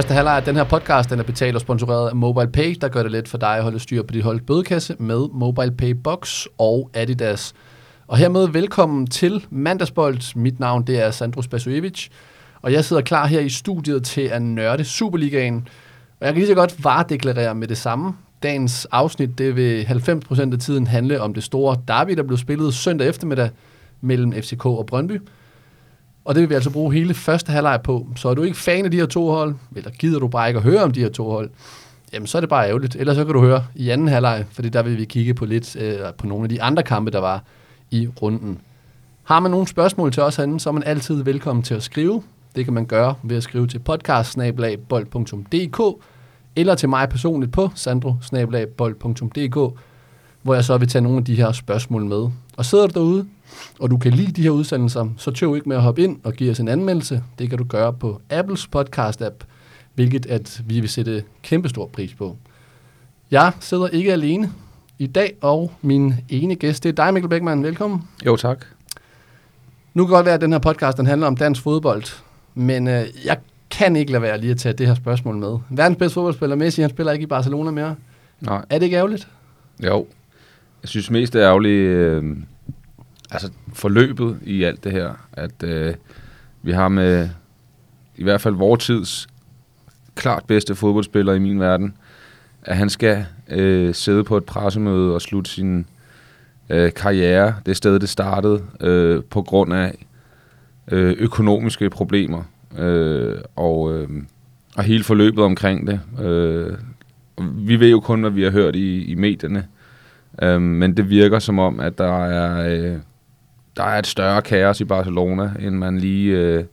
Første halvleg af den her podcast, den er betalt og sponsoreret af MobilePay, der gør det let for dig at holde styr på dit holdt bødekasse med MobilePay Box og Adidas. Og hermed velkommen til Mandagsbold. Mit navn det er Sandro Spasojevic, og jeg sidder klar her i studiet til at nørde Superligaen. Og jeg kan lige så godt varedeklarere med det samme. Dagens afsnit det vil 90% af tiden handle om det store derby, der blev spillet søndag eftermiddag mellem FCK og Brøndby. Og det vil vi altså bruge hele første halvleg på. Så er du ikke fan af de her to hold, eller gider du bare ikke at høre om de her to hold, jamen så er det bare ærgerligt. Ellers så kan du høre i anden halvleg, fordi der vil vi kigge på lidt øh, på nogle af de andre kampe, der var i runden. Har man nogle spørgsmål til os herinde, så er man altid velkommen til at skrive. Det kan man gøre ved at skrive til podcast eller til mig personligt på sandro hvor jeg så vil tage nogle af de her spørgsmål med. Og sidder du derude, og du kan lide de her udsendelser, så tøv ikke med at hoppe ind og give os en anmeldelse. Det kan du gøre på Apples podcast-app, hvilket at vi vil sætte kæmpestor pris på. Jeg sidder ikke alene i dag, og min ene gæst, det er dig, Mikkel Beckmann. Velkommen. Jo, tak. Nu kan godt være, at den her podcast den handler om dansk fodbold, men øh, jeg kan ikke lade være lige at tage det her spørgsmål med. Verdens bedste fodboldspiller, Messi, han spiller ikke i Barcelona mere. Nej. Er det ikke ærgerligt? Jo. Jeg synes mest det er ærgerligt, øh, altså forløbet i alt det her, at øh, vi har med i hvert fald vores tids klart bedste fodboldspiller i min verden, at han skal øh, sidde på et pressemøde og slutte sin øh, karriere, det sted det startede, øh, på grund af øh, økonomiske problemer øh, og, øh, og hele forløbet omkring det. Øh, vi ved jo kun, hvad vi har hørt i, i medierne, øh, men det virker som om, at der er, øh, der er et større kaos i Barcelona, end man lige øh,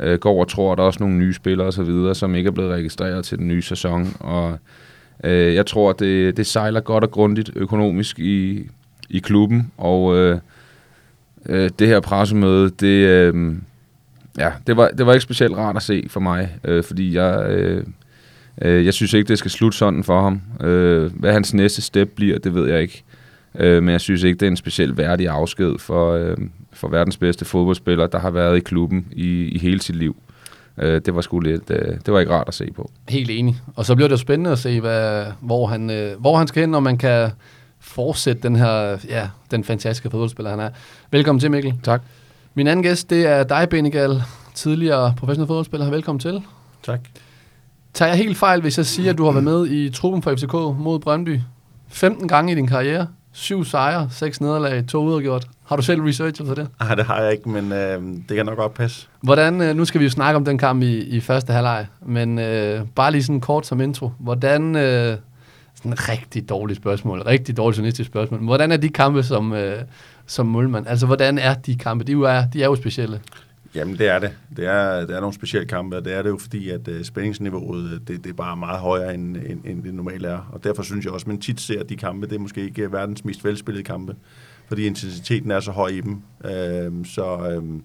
øh, går og tror, at der er også nogle nye spillere osv., som ikke er blevet registreret til den nye sæson. Og øh, jeg tror, at det, det sejler godt og grundigt økonomisk i, i klubben, og øh, øh, det her pressemøde, det... Øh, ja, det var, det var ikke specielt rart at se for mig, øh, fordi jeg, øh, øh, jeg synes ikke, det skal slutte sådan for ham. Øh, hvad hans næste step bliver, det ved jeg ikke. Øh, men jeg synes ikke, det er en specielt værdig afsked for, øh, for verdens bedste fodboldspiller, der har været i klubben i, i hele sit liv. Øh, det var sgu lidt, øh, det var ikke rart at se på. Helt enig. Og så bliver det jo spændende at se, hvad, hvor, han, øh, hvor han skal hen, når man kan fortsætte den her, ja, den fantastiske fodboldspiller, han er. Velkommen til, Mikkel. Tak. Min anden gæst, det er dig, Benigal, tidligere professionel fodboldspiller. Velkommen til. Tak. Tager jeg helt fejl, hvis jeg siger, at du har været med i truppen for FCK mod Brøndby 15 gange i din karriere? Syv sejre, seks nederlag, to udgjort. Har du selv researchet på det? Nej, det har jeg ikke, men øh, det kan nok godt passe. Hvordan, øh, nu skal vi jo snakke om den kamp i, i første halvleg, men øh, bare lige sådan kort som intro. Hvordan, øh, sådan et rigtig dårligt spørgsmål, rigtig dårligt journalistisk spørgsmål, hvordan er de kampe som, øh, som målmand? Altså, hvordan er de kampe? De, er, de er jo specielle. Jamen, det er det. Det er, det er nogle specielle kampe, og det er det jo fordi, at uh, spændingsniveauet, øh, det, det er bare meget højere, end, end, end det normalt er. Og derfor synes jeg også, at man tit ser, at de kampe, det er måske ikke verdens mest velspillede kampe, fordi intensiteten er så høj i dem. Uh, så, uh,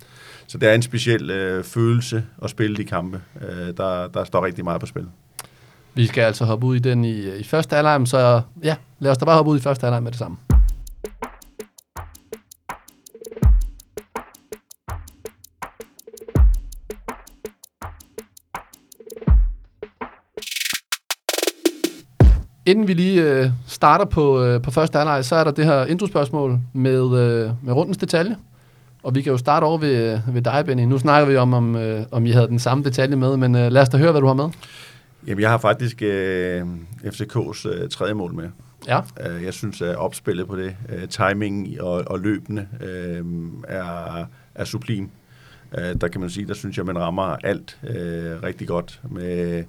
så det er en speciel uh, følelse at spille de kampe. Uh, der, der står rigtig meget på spil. Vi skal altså hoppe ud i den i, i første alarm, så ja, lad os da bare hoppe ud i første alarm med det samme. Inden vi lige øh, starter på, øh, på første halvleg, så er der det her introspørgsmål med, øh, med rundens detalje. Og vi kan jo starte over ved, ved dig, Benny. Nu snakker vi om, om, øh, om I havde den samme detalje med, men øh, lad os da høre, hvad du har med. Jamen, jeg har faktisk øh, FCK's øh, tredje mål med. Ja. Øh, jeg synes, at opspillet på det, øh, timing og, og løbende, øh, er, er sublim. Øh, der kan man sige, der synes jeg, man rammer alt øh, rigtig godt med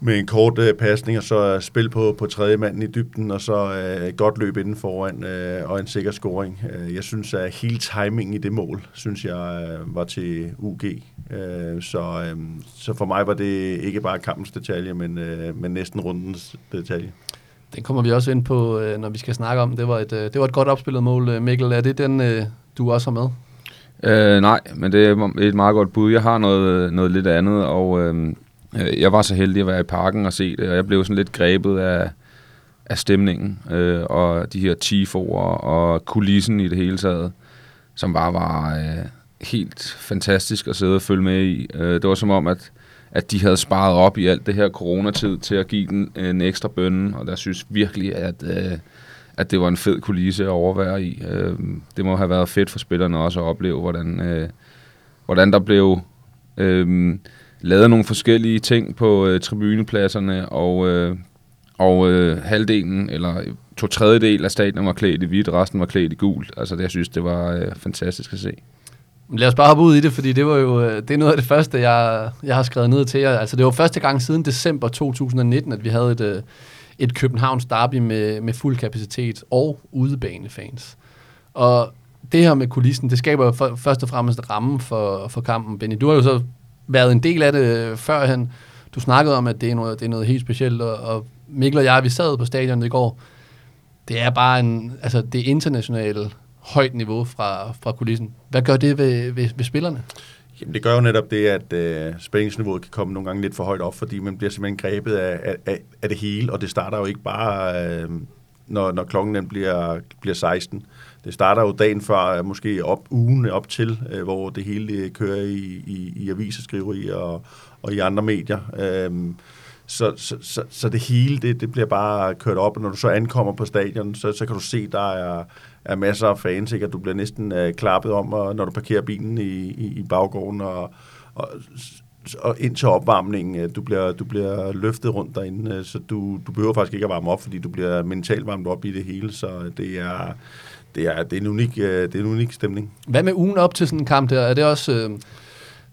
med en kort øh, pasning, og så spil på, på tredje manden i dybden, og så øh, godt løb inden foran, øh, og en sikker scoring. Øh, jeg synes, at hele timingen i det mål, synes jeg, øh, var til UG. Øh, så, øh, så for mig var det ikke bare kampens detalje, men, øh, men næsten rundens detalje. Den kommer vi også ind på, øh, når vi skal snakke om. Det var et, øh, det var et godt opspillet mål, øh, Mikkel. Er det den, øh, du også har med? Øh, nej, men det er et meget godt bud. Jeg har noget, noget lidt andet, og... Øh, Øh, Øh, jeg var så heldig at være i parken og se det, og jeg blev sådan lidt grebet af, af stemningen, øh, og de her tifoer og kulissen i det hele taget, som bare var øh, helt fantastisk at sidde og følge med i. Øh, det var som om, at, at de havde sparet op i alt det her coronatid til at give den en ekstra bønne, og der synes virkelig, at, øh, at det var en fed kulisse at overvære i. Øh, det må have været fedt for spillerne også at opleve, hvordan, øh, hvordan der blev øh, lavet nogle forskellige ting på øh, tribunepladserne, og, øh, og øh, halvdelen, eller to tredjedel af stadion var klædt i hvidt, resten var klædt i gult. Altså det, jeg synes, det var øh, fantastisk at se. Lad os bare hoppe ud i det, fordi det var jo øh, det er noget af det første, jeg, jeg har skrevet ned til jer. Altså, det var første gang siden december 2019, at vi havde et, øh, et Københavns derby med, med fuld kapacitet og udebanefans. Og det her med kulissen, det skaber jo for, først og fremmest rammen for, for kampen. Benny, du har jo så været en del af det øh, førhen. Du snakkede om, at det er noget, det er noget helt specielt, og, og Mikkel og jeg, vi sad på stadion i går. Det er bare en, altså det internationale højt niveau fra, fra kulissen. Hvad gør det ved, ved, ved spillerne? Jamen, det gør jo netop det, at øh, spændingsniveauet kan komme nogle gange lidt for højt op, fordi man bliver simpelthen grebet af, af, af det hele, og det starter jo ikke bare, øh, når, når klokken den bliver, bliver 16. Det starter jo dagen før, øh, måske op ugen op til, øh, hvor det hele kører i, i, i aviseskriverier og, og i andre medier. Øh, så, så, så, så det hele, det, det bliver bare kørt op, og når du så ankommer på stadion, så, så kan du se, der er, er masser af fans, ikke? og du bliver næsten øh, klappet om, og, når du parkerer bilen i, i, i baggården, og, og, og ind til opvarmningen, øh, du bliver, du bliver løftet rundt derinde, øh, så du, du behøver faktisk ikke at varme op, fordi du bliver mentalt varmet op i det hele, så det er, det er, det er, en, unik, uh, det er en unik stemning. Hvad med ugen op til sådan en kamp der? Er det også... Øh,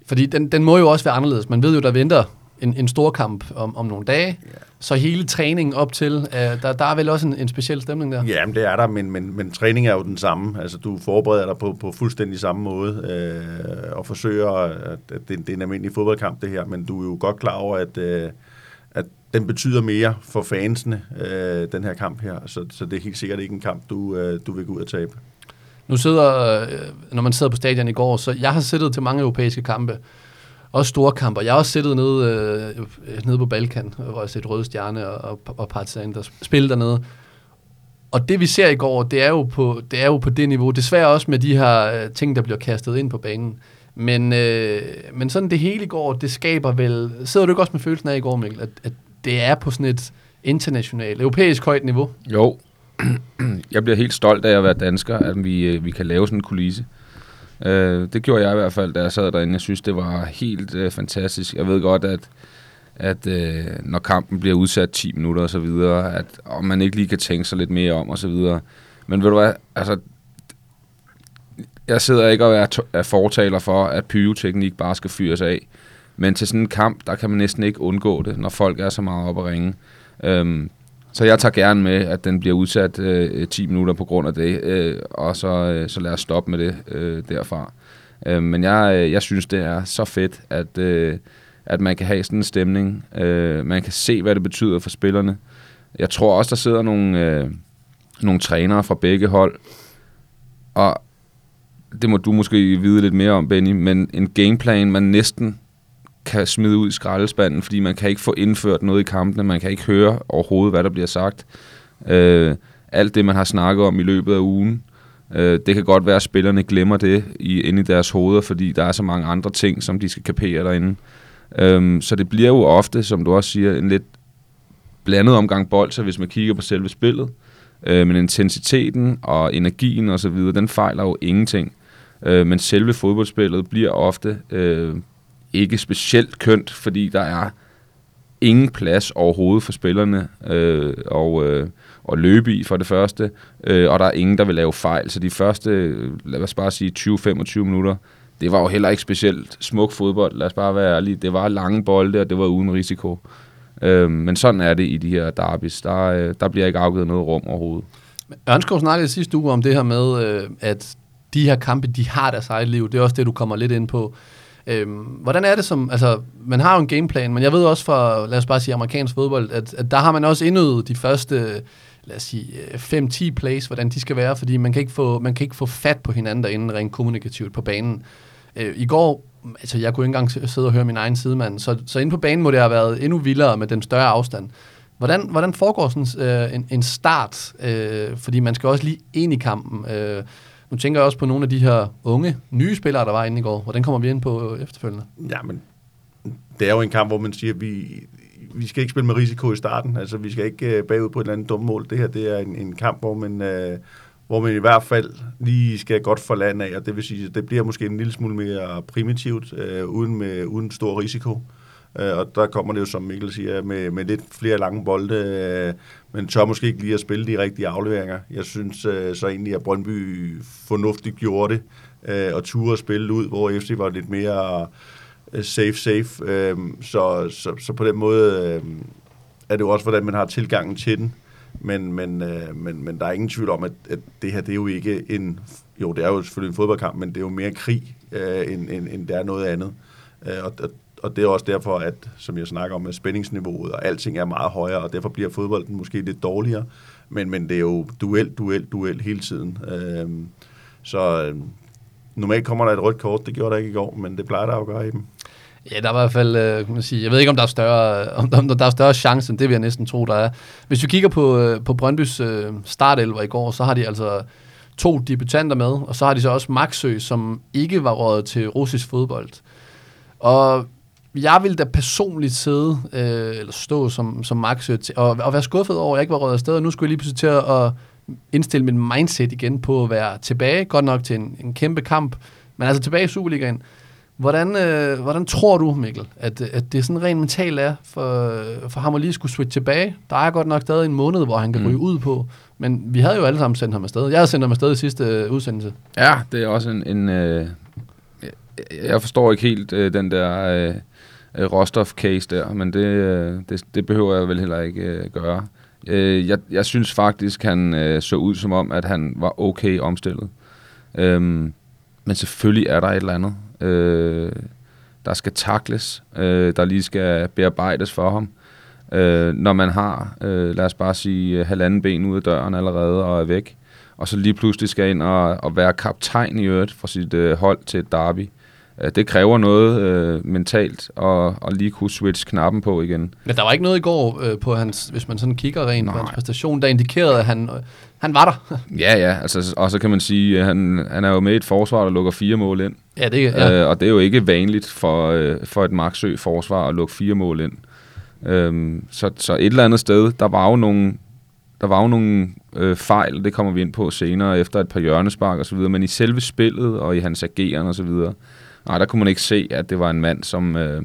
fordi den, den må jo også være anderledes. Man ved jo, der venter en, en stor kamp om, om nogle dage. Yeah. Så hele træningen op til, uh, der, der er vel også en, en speciel stemning der? Ja, men det er der, men, men, men træning er jo den samme. Altså, du forbereder dig på, på fuldstændig samme måde øh, og forsøger, at, at det, det er en almindelig fodboldkamp det her, men du er jo godt klar over, at, øh, at den betyder mere for fansene, øh, den her kamp her. Så, så det er helt sikkert ikke en kamp, du, øh, du vil gå ud og tabe. Nu sidder, øh, når man sidder på stadion i går, så jeg har siddet til mange europæiske kampe, også store kamper. Jeg har også siddet nede, øh, nede på Balkan, hvor jeg har set Røde Stjerne og, og, og Partizan, der spiller dernede. Og det vi ser i går, det er jo på det, er jo på det niveau. Desværre også med de her øh, ting, der bliver kastet ind på banen. Men, øh, men sådan det hele i går, det skaber vel... Sidder du ikke også med følelsen af i går, Mikkel, at, at det er på sådan et internationalt, europæisk højt niveau? Jo. Jeg bliver helt stolt af at være dansker, at vi, øh, vi kan lave sådan en kulisse. Øh, det gjorde jeg i hvert fald, da jeg sad derinde. Jeg synes, det var helt øh, fantastisk. Jeg ved godt, at, at øh, når kampen bliver udsat 10 minutter og så videre, at om man ikke lige kan tænke sig lidt mere om og så videre. Men ved du hvad, altså, jeg sidder ikke og er, er fortaler for, at pyroteknik bare skal fyres af. Men til sådan en kamp, der kan man næsten ikke undgå det, når folk er så meget op at ringe. Øhm, så jeg tager gerne med, at den bliver udsat øh, 10 minutter på grund af det, øh, og så, øh, så lad os stoppe med det øh, derfra. Øh, men jeg, øh, jeg synes, det er så fedt, at, øh, at man kan have sådan en stemning. Øh, man kan se, hvad det betyder for spillerne. Jeg tror også, der sidder nogle, øh, nogle trænere fra begge hold, og det må du måske vide lidt mere om, Benny, men en gameplan, man næsten kan smide ud i skraldespanden, fordi man kan ikke få indført noget i kampene, man kan ikke høre overhovedet, hvad der bliver sagt. Øh, alt det, man har snakket om i løbet af ugen, øh, det kan godt være, at spillerne glemmer det i, inde i deres hoveder, fordi der er så mange andre ting, som de skal kapere derinde. Øh, så det bliver jo ofte, som du også siger, en lidt blandet omgang bold, så hvis man kigger på selve spillet, øh, men intensiteten og energien og så videre, den fejler jo ingenting. Øh, men selve fodboldspillet bliver ofte øh, ikke specielt kønt, fordi der er ingen plads overhovedet for spillerne øh, og, øh, og løbe i for det første, øh, og der er ingen, der vil lave fejl. Så de første, lad os bare sige 20-25 minutter, det var jo heller ikke specielt smuk fodbold, lad os bare være ærlige. Det var lange bolde, og det var uden risiko. Øh, men sådan er det i de her derbis. Der, øh, der bliver ikke afgivet noget rum overhovedet. Ørnskov snakkede sidste uge om det her med, øh, at de her kampe, de har deres eget liv. Det er også det, du kommer lidt ind på. Øhm, hvordan er det som, altså, man har jo en gameplan, men jeg ved også fra, lad os bare sige, amerikansk fodbold, at, at der har man også indøvet de første, lad os sige, øh, 5-10 plays, hvordan de skal være, fordi man kan ikke få, man kan ikke få fat på hinanden derinde rent kommunikativt på banen. Øh, I går, altså jeg kunne ikke engang sidde og høre min egen sidemand, så, så inde på banen må det have været endnu vildere med den større afstand. Hvordan, hvordan foregår sådan øh, en, en start? Øh, fordi man skal også lige ind i kampen. Øh, nu tænker jeg også på nogle af de her unge, nye spillere, der var inde i går. Hvordan kommer vi ind på øh, efterfølgende? Ja, men det er jo en kamp, hvor man siger, at vi, vi skal ikke spille med risiko i starten. Altså, vi skal ikke øh, bagud på et eller andet dumt mål. Det her, det er en, en kamp, hvor man, øh, hvor man i hvert fald lige skal godt for land af, og det vil sige, at det bliver måske en lille smule mere primitivt, øh, uden, med, uden stor risiko. Øh, og der kommer det jo, som Mikkel siger, med, med lidt flere lange bolde, øh, men tør måske ikke lige at spille de rigtige afleveringer. Jeg synes øh, så egentlig, at Brøndby fornuftigt gjorde det, øh, og turde at spille ud, hvor FC var lidt mere øh, safe, safe. Øh, så, så, så på den måde øh, er det jo også, hvordan man har tilgangen til den. Men, men, øh, men, men der er ingen tvivl om, at, at det her, det er jo ikke en... Jo, det er jo selvfølgelig en fodboldkamp, men det er jo mere krig, øh, end, end, end det er noget andet. Øh, og, og, og det er også derfor, at, som jeg snakker om, at spændingsniveauet og alting er meget højere, og derfor bliver fodbolden måske lidt dårligere. Men, men det er jo duel, duel, duel hele tiden. Øh, så øh, normalt kommer der et rødt kort, det gjorde der ikke i går, men det plejer der at gøre i dem. Ja, der er i hvert fald, øh, kan man sige, jeg ved ikke, om der er større, om, om der er større chance, end det vil jeg næsten tro, der er. Hvis vi kigger på, øh, på Brøndbys øh, startelver i går, så har de altså to debutanter med, og så har de så også Maxø, som ikke var rådet til russisk fodbold. Og jeg ville da personligt sidde, øh, eller stå som, som til, og, og være skuffet over, at jeg ikke var rådet afsted, og nu skulle jeg lige pludselig til at indstille min mindset igen på at være tilbage, godt nok til en, en kæmpe kamp, men altså tilbage i Superligaen. Hvordan, øh, hvordan tror du, Mikkel, at, at det sådan rent mentalt er for, for ham at lige skulle switche tilbage? Der er godt nok stadig en måned, hvor han kan mm. ryge ud på, men vi havde jo alle sammen sendt ham afsted. Jeg havde sendt ham afsted i sidste øh, udsendelse. Ja, det er også en... en øh, jeg forstår ikke helt øh, den der øh, øh, råstof-case der, men det, øh, det, det behøver jeg vel heller ikke øh, gøre. Øh, jeg, jeg synes faktisk, han øh, så ud som om, at han var okay omstillet. Øhm, men selvfølgelig er der et eller andet øh, der skal takles, øh, der lige skal bearbejdes for ham. Øh, når man har, øh, lad os bare sige, øh, halvanden ben ud af døren allerede og er væk, og så lige pludselig skal ind og, og være kaptajn i øvrigt for sit øh, hold til et derby. Øh, det kræver noget øh, mentalt at, at lige kunne switch knappen på igen. Men der var ikke noget i går øh, på hans, hvis man sådan kigger rent på hans præstation, der indikerede, at han, øh, han var der. ja, ja, altså, og så kan man sige, at han, han er jo med i et forsvar, der lukker fire mål ind. Ja, det, ja. Øh, og det er jo ikke vanligt for, øh, for et Maxø forsvar at lukke fire mål ind. Øh, så, så et eller andet sted, der var jo nogle, der var jo nogle øh, fejl, det kommer vi ind på senere, efter et par hjørnespark og så videre, men i selve spillet og i hans ageren og så videre, nej, der kunne man ikke se, at det var en mand, som, øh,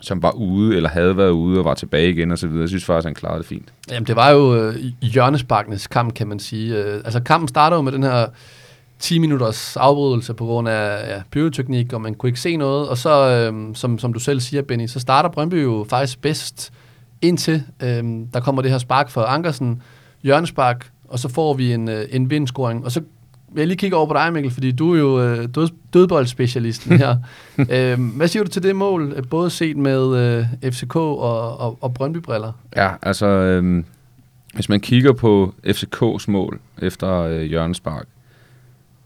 som var ude, eller havde været ude og var tilbage igen og så videre. Jeg synes faktisk, han klarede det fint. Jamen, det var jo øh, hjørnesparkenes kamp, kan man sige. Øh, altså, kampen starter jo med den her 10 minutters afbrydelse på grund af ja, pyroteknik, og man kunne ikke se noget. Og så, øh, som, som du selv siger, Benny, så starter Brøndby jo faktisk bedst indtil øh, der kommer det her spark for Ankersen, hjørnespark, og så får vi en, øh, en vindscoring. Og så jeg lige kigge over på dig, Mikkel, fordi du er jo øh, død, dødboldspecialisten her. øh, hvad siger du til det mål, øh, både set med øh, FCK og, og, og Brøndby-briller? Ja, altså, øh, hvis man kigger på FCK's mål efter øh, Jørgens Spark,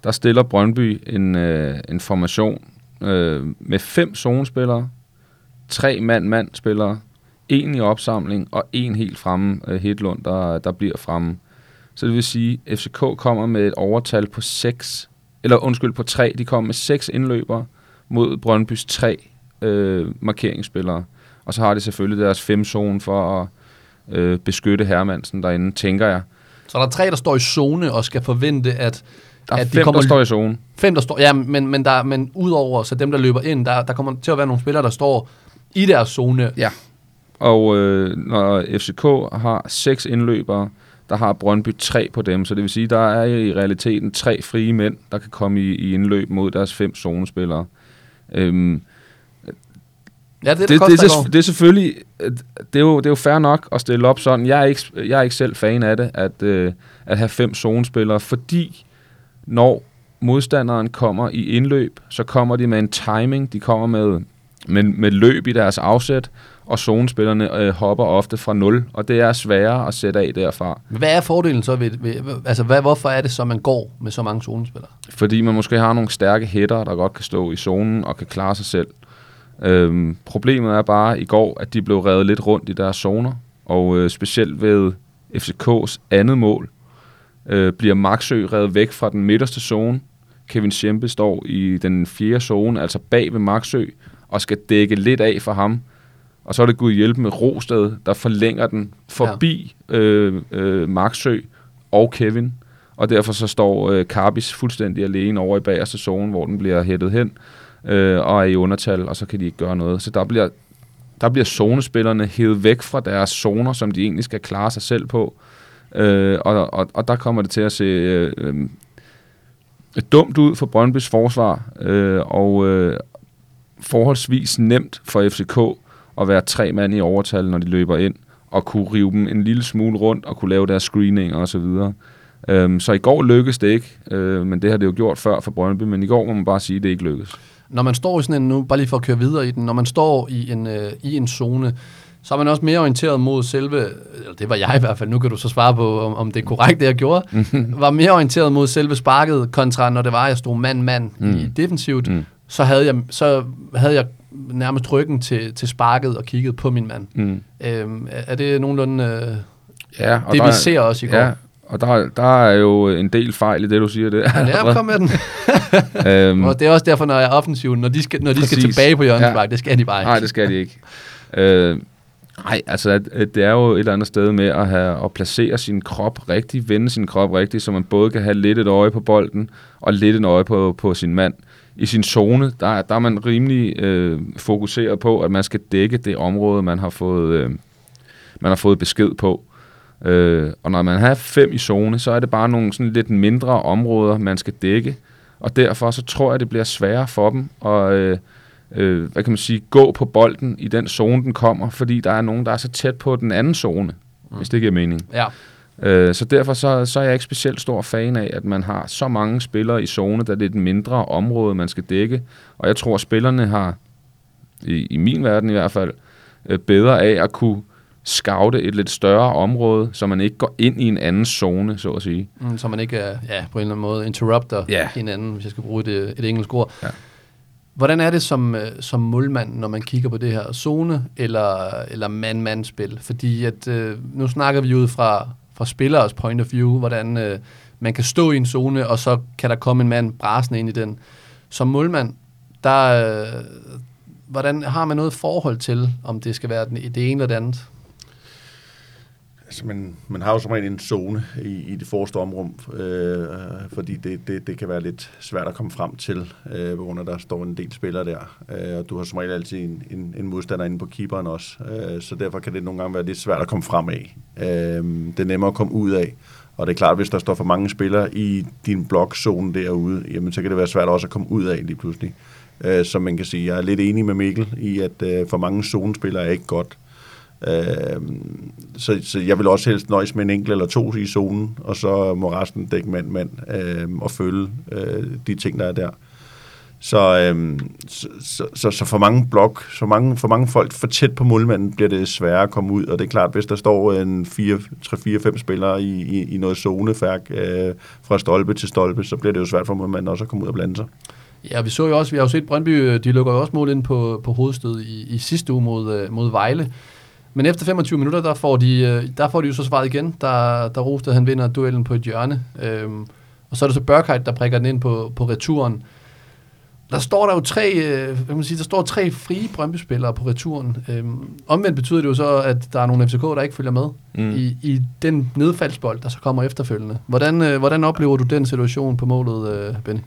der stiller Brøndby en, øh, en formation øh, med fem zonespillere, tre mand-mand-spillere, en i opsamling og en helt fremme, øh, Hedlund, der, der bliver fremme. Så det vil sige, at FCK kommer med et overtal på 6, eller undskyld, på 3. De kommer med 6 indløbere mod Brøndbys 3 øh, markeringsspillere. Og så har de selvfølgelig deres 5 zone for at øh, beskytte Hermansen derinde, tænker jeg. Så der er tre, der står i zone og skal forvente, at der er at fem, de kommer, der står i zone. Fem, der står, ja, men, men, der, men udover så dem, der løber ind, der, der kommer til at være nogle spillere, der står i deres zone. Ja, og øh, når FCK har seks indløbere, der har Brøndby tre på dem, så det vil sige, der er i realiteten tre frie mænd, der kan komme i, i indløb mod deres fem zonespillere. Øhm, Ja, det, det, det, det, det, det er selvfølgelig, det er, jo, det er jo fair nok at stille op sådan. Jeg er ikke, jeg er ikke selv fan af det, at, øh, at have fem zonespillere, fordi når modstanderen kommer i indløb, så kommer de med en timing, de kommer med, med, med løb i deres afsæt, og zonespillerne øh, hopper ofte fra 0, og det er sværere at sætte af derfra. Hvad er fordelen så ved, ved altså hvad, hvorfor er det så, man går med så mange zonespillere? Fordi man måske har nogle stærke hætter, der godt kan stå i zonen og kan klare sig selv. Øhm, problemet er bare i går, at de blev revet lidt rundt i deres zoner, og øh, specielt ved FCK's andet mål, øh, bliver Maxø revet væk fra den midterste zone. Kevin Schempe står i den fjerde zone, altså bag ved Maxø, og skal dække lidt af for ham. Og så er det Gud hjælpe med Rosted, der forlænger den forbi ja. øh, øh, Marksø og Kevin, og derfor så står øh, Carbis fuldstændig alene over i bagerste zone, hvor den bliver hættet hen, øh, og er i undertal, og så kan de ikke gøre noget. Så der bliver, der bliver zonespillerne hævet væk fra deres zoner, som de egentlig skal klare sig selv på, øh, og, og, og der kommer det til at se øh, øh, dumt ud for Brøndbys forsvar, øh, og øh, forholdsvis nemt for FCK at være tre mand i overtal, når de løber ind, og kunne rive dem en lille smule rundt, og kunne lave deres screening og så videre. Øhm, så i går lykkedes det ikke, øh, men det har det jo gjort før for Brøndby, men i går må man bare sige, at det ikke lykkedes. Når man står i sådan en, nu bare lige for at køre videre i den, når man står i en, øh, i en zone, så er man også mere orienteret mod selve, eller det var jeg i hvert fald, nu kan du så svare på, om, om det er korrekt, det jeg gjorde, var mere orienteret mod selve sparket, kontra når det var, at jeg stod mand-mand mm. i defensivt, mm. så, havde jeg, så havde jeg nærmest ryggen til, til sparket og kigget på min mand. Mm. Øhm, er det nogenlunde øh, ja, og det, der, vi ser også i går? Ja, og der, der er jo en del fejl i det, du siger. Det. Ja, kom med den. øhm, og det er også derfor, når jeg er offensiv, når de skal, når de skal tilbage på hjørnespark, ja. det skal de bare ikke. Nej, det skal de ikke. øh, Nej, altså at, at det er jo et eller andet sted med at, have, at placere sin krop rigtigt, vende sin krop rigtigt, så man både kan have lidt et øje på bolden, og lidt et øje på, på sin mand. I sin zone, der, der er man rimelig øh, fokuseret på, at man skal dække det område, man har fået, øh, man har fået besked på. Øh, og når man har fem i zone, så er det bare nogle sådan lidt mindre områder, man skal dække. Og derfor så tror jeg, det bliver sværere for dem at, øh, øh, hvad kan man sige, gå på bolden i den zone, den kommer, fordi der er nogen, der er så tæt på den anden zone, mm. hvis det giver mening. Ja. Øh, så derfor så, så er jeg ikke specielt stor fan af, at man har så mange spillere i zone, da det er et mindre område, man skal dække. Og jeg tror, at spillerne har, i, i min verden i hvert fald, øh, bedre af at kunne scoute et lidt større område, så man ikke går ind i en anden zone, så at sige. Mm, så man ikke ja, på en eller anden måde interrupter ja. hinanden, hvis jeg skal bruge et, et engelsk ord. Ja. Hvordan er det som, øh, som målmand, når man kigger på det her zone eller, eller man-man-spil? Fordi at, øh, nu snakker vi ud fra, fra spillers point of view, hvordan øh, man kan stå i en zone, og så kan der komme en mand brasende ind i den. Som målmand, der, øh, hvordan har man noget forhold til, om det skal være det ene eller det andet? Altså, man, man har jo som regel en zone i, i det forreste omrum, øh, fordi det, det, det kan være lidt svært at komme frem til, øh, at der står en del spillere der. Øh, og du har som regel altid en, en, en modstander inde på keeperen også, øh, så derfor kan det nogle gange være lidt svært at komme frem af. Øh, det er nemmere at komme ud af. Og det er klart, at hvis der står for mange spillere i din blokzone derude, jamen så kan det være svært også at komme ud af lige pludselig. Øh, så man kan sige, jeg er lidt enig med Mikkel i, at øh, for mange zonespillere er ikke godt. Øh, så, så jeg vil også helst nøjes med en enkelt eller to i zonen, og så må resten dække mand-mand øh, og følge øh, de ting, der er der. Så, øh, så, så, så, for mange blok, så mange, for mange folk for tæt på målmanden, bliver det sværere at komme ud, og det er klart, hvis der står en 3-4-5 spillere i, i, i noget zonefærk øh, fra stolpe til stolpe, så bliver det jo svært for målmanden også at komme ud og blande sig. Ja, vi så jo også, vi har jo set Brøndby, øh, de lukker jo også mål ind på, på hovedstød i, i sidste uge mod, øh, mod Vejle. Men efter 25 minutter, der får de, øh, der får de jo så svaret igen, der, der Rosted han vinder duellen på et hjørne. Øhm, og så er det så Burkhardt, der prikker den ind på, på returen. Der står der jo tre, øh, hvad man sige, der står tre frie Brøndby-spillere på returen. Øhm, omvendt betyder det jo så, at der er nogle FCK, der ikke følger med mm. i, i den nedfaldsbold, der så kommer efterfølgende. Hvordan, øh, hvordan oplever du den situation på målet, øh, Benny?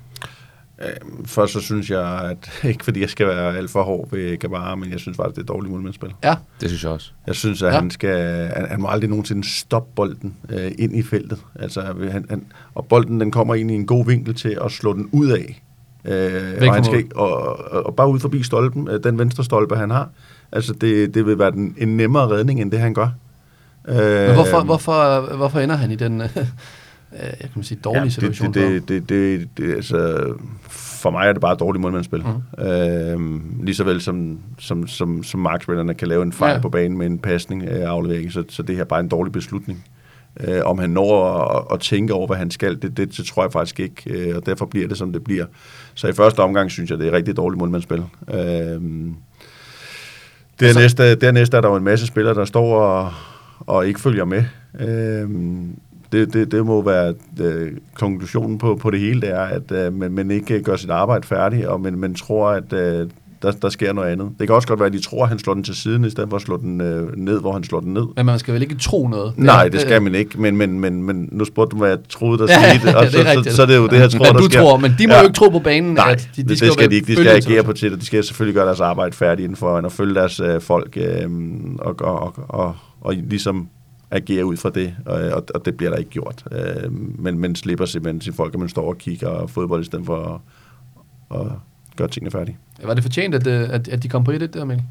Øh, først så synes jeg, at ikke fordi jeg skal være alt for hård ved Gabara, men jeg synes faktisk, det er dårligt målmandsspil. Ja. Det synes jeg også. Jeg synes, at ja. han, skal, han, han må aldrig nogensinde stoppe bolden øh, ind i feltet. Altså, han, han, og bolden den kommer ind i en god vinkel til at slå den ud af. Øh, og, han skal, og, og, og bare ud forbi stolpen, øh, den venstre stolpe, han har. Altså, det, det vil være den, en nemmere redning, end det han gør. Øh, men hvorfor, hvorfor, hvorfor ender han i den... Øh, jeg kan sige, dårlige ja, situation. Det, det, det, det, det, altså, for mig er det bare et dårligt målmandsspil. Mm. Øh, lige så vel som, som, som, som markspillerne kan lave en fejl ja. på banen med en pasning af aflevering, så, så det her er bare en dårlig beslutning. Øh, om han når at, at tænke over, hvad han skal, det, det, det tror jeg faktisk ikke, øh, og derfor bliver det, som det bliver. Så i første omgang synes jeg, det er et rigtig dårligt målmandsspil. Øh, dernæste, altså, dernæste er der jo en masse spillere, der står og, og ikke følger med. Øh, det, det, det må være øh, konklusionen på, på det hele, det er, at øh, man, man ikke gør sit arbejde færdigt, og man, man tror, at øh, der, der sker noget andet. Det kan også godt være, at de tror, at han slår den til siden, i stedet for at slå den øh, ned, hvor han slår den ned. Men man skal vel ikke tro noget? Nej, det skal man ikke, men, men, men, men nu spurgte du, hvad jeg troede, der Ja, skete, og det er så, så, så, er det jo det, jeg tror, men der du sker. tror, men de må Ja. jo ikke tro på banen. Nej, at de, de, det skal være de ikke. De skal agere på det. De skal selvfølgelig gøre deres arbejde færdigt inden for, og følge deres øh, folk, øh, og, og, og, og, og ligesom agere ud fra det, og, og, det bliver der ikke gjort. Øh, men man slipper simpelthen til folk, at man står og kigger fodbold, i stedet for at, at gøre tingene færdige. Var det fortjent, at, øh, at, at de kom på 1 der, Mikkel?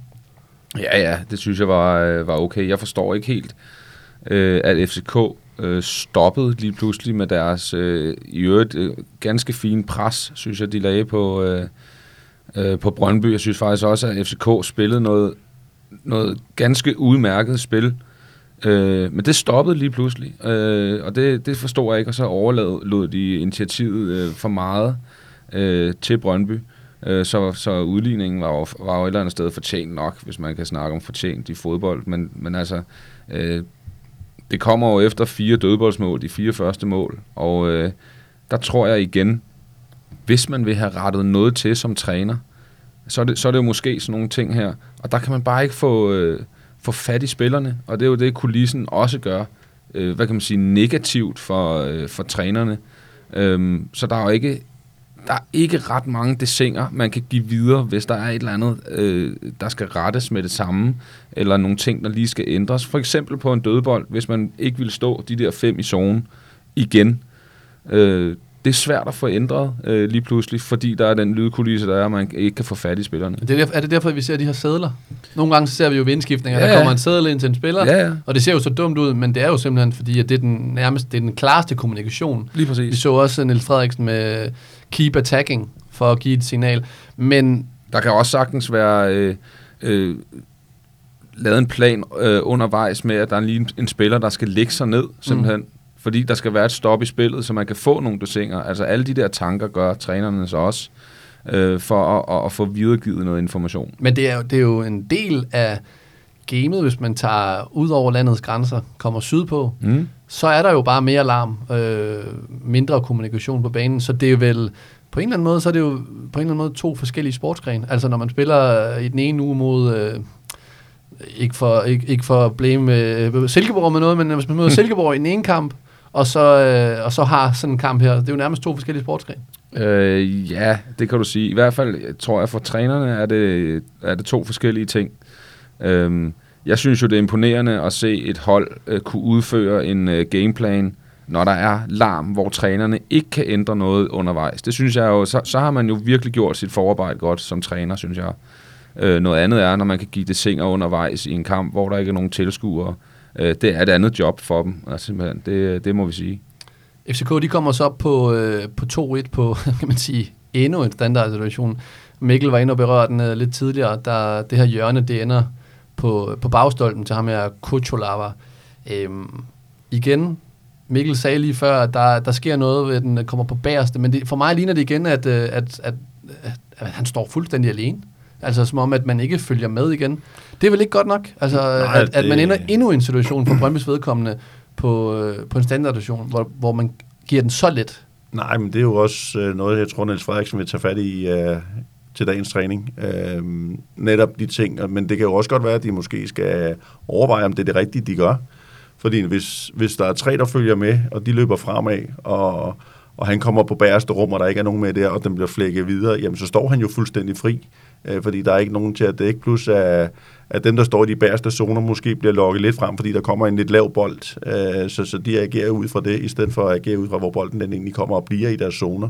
Ja, ja, det synes jeg var, øh, var okay. Jeg forstår ikke helt, øh, at FCK øh, stoppede lige pludselig med deres øh, i øvrigt øh, ganske fine pres, synes jeg, de lagde på, øh, øh, på Brøndby. Jeg synes faktisk også, at FCK spillede noget, noget ganske udmærket spil. Øh, men det stoppede lige pludselig, øh, og det, det forstår jeg ikke, og så overlod de initiativet øh, for meget øh, til Brøndby. Øh, så, så udligningen var jo, var jo et eller andet sted fortjent nok, hvis man kan snakke om fortjent i fodbold. Men, men altså, øh, det kommer jo efter fire dødboldsmål, de fire første mål. Og øh, der tror jeg igen, hvis man vil have rettet noget til som træner, så er det, så er det jo måske sådan nogle ting her. Og der kan man bare ikke få, øh, få fat i spillerne, og det er jo det, kulissen også gør. Øh, hvad kan man sige, negativt for, øh, for trænerne. Øhm, så der er jo ikke, der er ikke ret mange desinger, man kan give videre, hvis der er et eller andet, øh, der skal rettes med det samme, eller nogle ting, der lige skal ændres. For eksempel på en dødbold, hvis man ikke vil stå de der fem i zonen igen. Øh, det er svært at få ændret øh, lige pludselig, fordi der er den lydkulisse, der er, at man ikke kan få fat i spillerne. Det er, derfor, er det derfor, at vi ser de her sædler? Nogle gange så ser vi jo vindskiftninger, Ja, der kommer en sædel ind til en spiller, Ja, ja. og det ser jo så dumt ud, men det er jo simpelthen fordi, at det er den nærmest det er den klareste kommunikation. Lige Vi præcis. så også Niels Frederiksen med keep attacking, for at give et signal. Men Der kan også sagtens være øh, øh, lavet en plan øh, undervejs med, at der er lige en, en spiller, der skal lægge sig ned, simpelthen. Mm. Fordi der skal være et stop i spillet, så man kan få nogle desinger. Altså alle de der tanker gør trænerne så også, øh, for at, at, få videregivet noget information. Men det er, jo, det er jo en del af gamet, hvis man tager ud over landets grænser, kommer sydpå, Mm. så er der jo bare mere larm, øh, mindre kommunikation på banen, så det er vel, på en eller anden måde, så er det jo på en eller anden måde to forskellige sportsgrene. Altså når man spiller i den ene uge mod, øh, ikke, for, ikke, ikke for at blame øh, Silkeborg med noget, men hvis man møder Silkeborg i den ene kamp, og så, øh, og så har sådan en kamp her, det er jo nærmest to forskellige sportsgrene. Øh, ja, det kan du sige. I hvert fald tror jeg, for trænerne er det, er det to forskellige ting. Øhm, jeg synes jo, det er imponerende at se et hold øh, kunne udføre en øh, gameplan, når der er larm, hvor trænerne ikke kan ændre noget undervejs. Det synes jeg jo, så, så har man jo virkelig gjort sit forarbejde godt som træner, synes jeg. Øh, noget andet er, når man kan give det singer undervejs i en kamp, hvor der ikke er nogen tilskuere. Øh, det er et andet job for dem, altså, simpelthen. Det, det må vi sige. FCK, de kommer så op på, øh, på 2-1 på, kan man sige, endnu en standardsituation. Mikkel var inde og berørte den øh, lidt tidligere, der det her hjørne, det ender på, på bagstolpen til ham her Kucholava. Øhm, igen, Mikkel sagde lige før, at der, der sker noget, ved at den øh, kommer på bagerste, men det, for mig ligner det igen, at, øh, at, at, at, at han står fuldstændig alene. Altså som om, at man ikke følger med igen. Det er vel ikke godt nok? Altså, Nej, at, at man det- ender endnu i en situation for Brøndby's vedkommende på, øh, på en standardsituation, hvor, hvor man giver den så let. Nej, men det er jo også øh, noget, jeg tror, Niels Frederiksen vil tage fat i øh, til dagens træning. Øh, netop de ting, men det kan jo også godt være, at de måske skal overveje, om det er det rigtige, de gør. Fordi hvis, hvis der er tre, der følger med, og de løber fremad, og, og han kommer på bagerste rum, og der ikke er nogen med der, og den bliver flækket videre, jamen så står han jo fuldstændig fri. Øh, fordi der er ikke nogen til at dække, plus at, at dem, der står i de bagerste zoner, måske bliver lukket lidt frem, fordi der kommer en lidt lav bold. Øh, så, så de agerer ud fra det, i stedet for at agere ud fra, hvor bolden den egentlig kommer og bliver i deres zoner.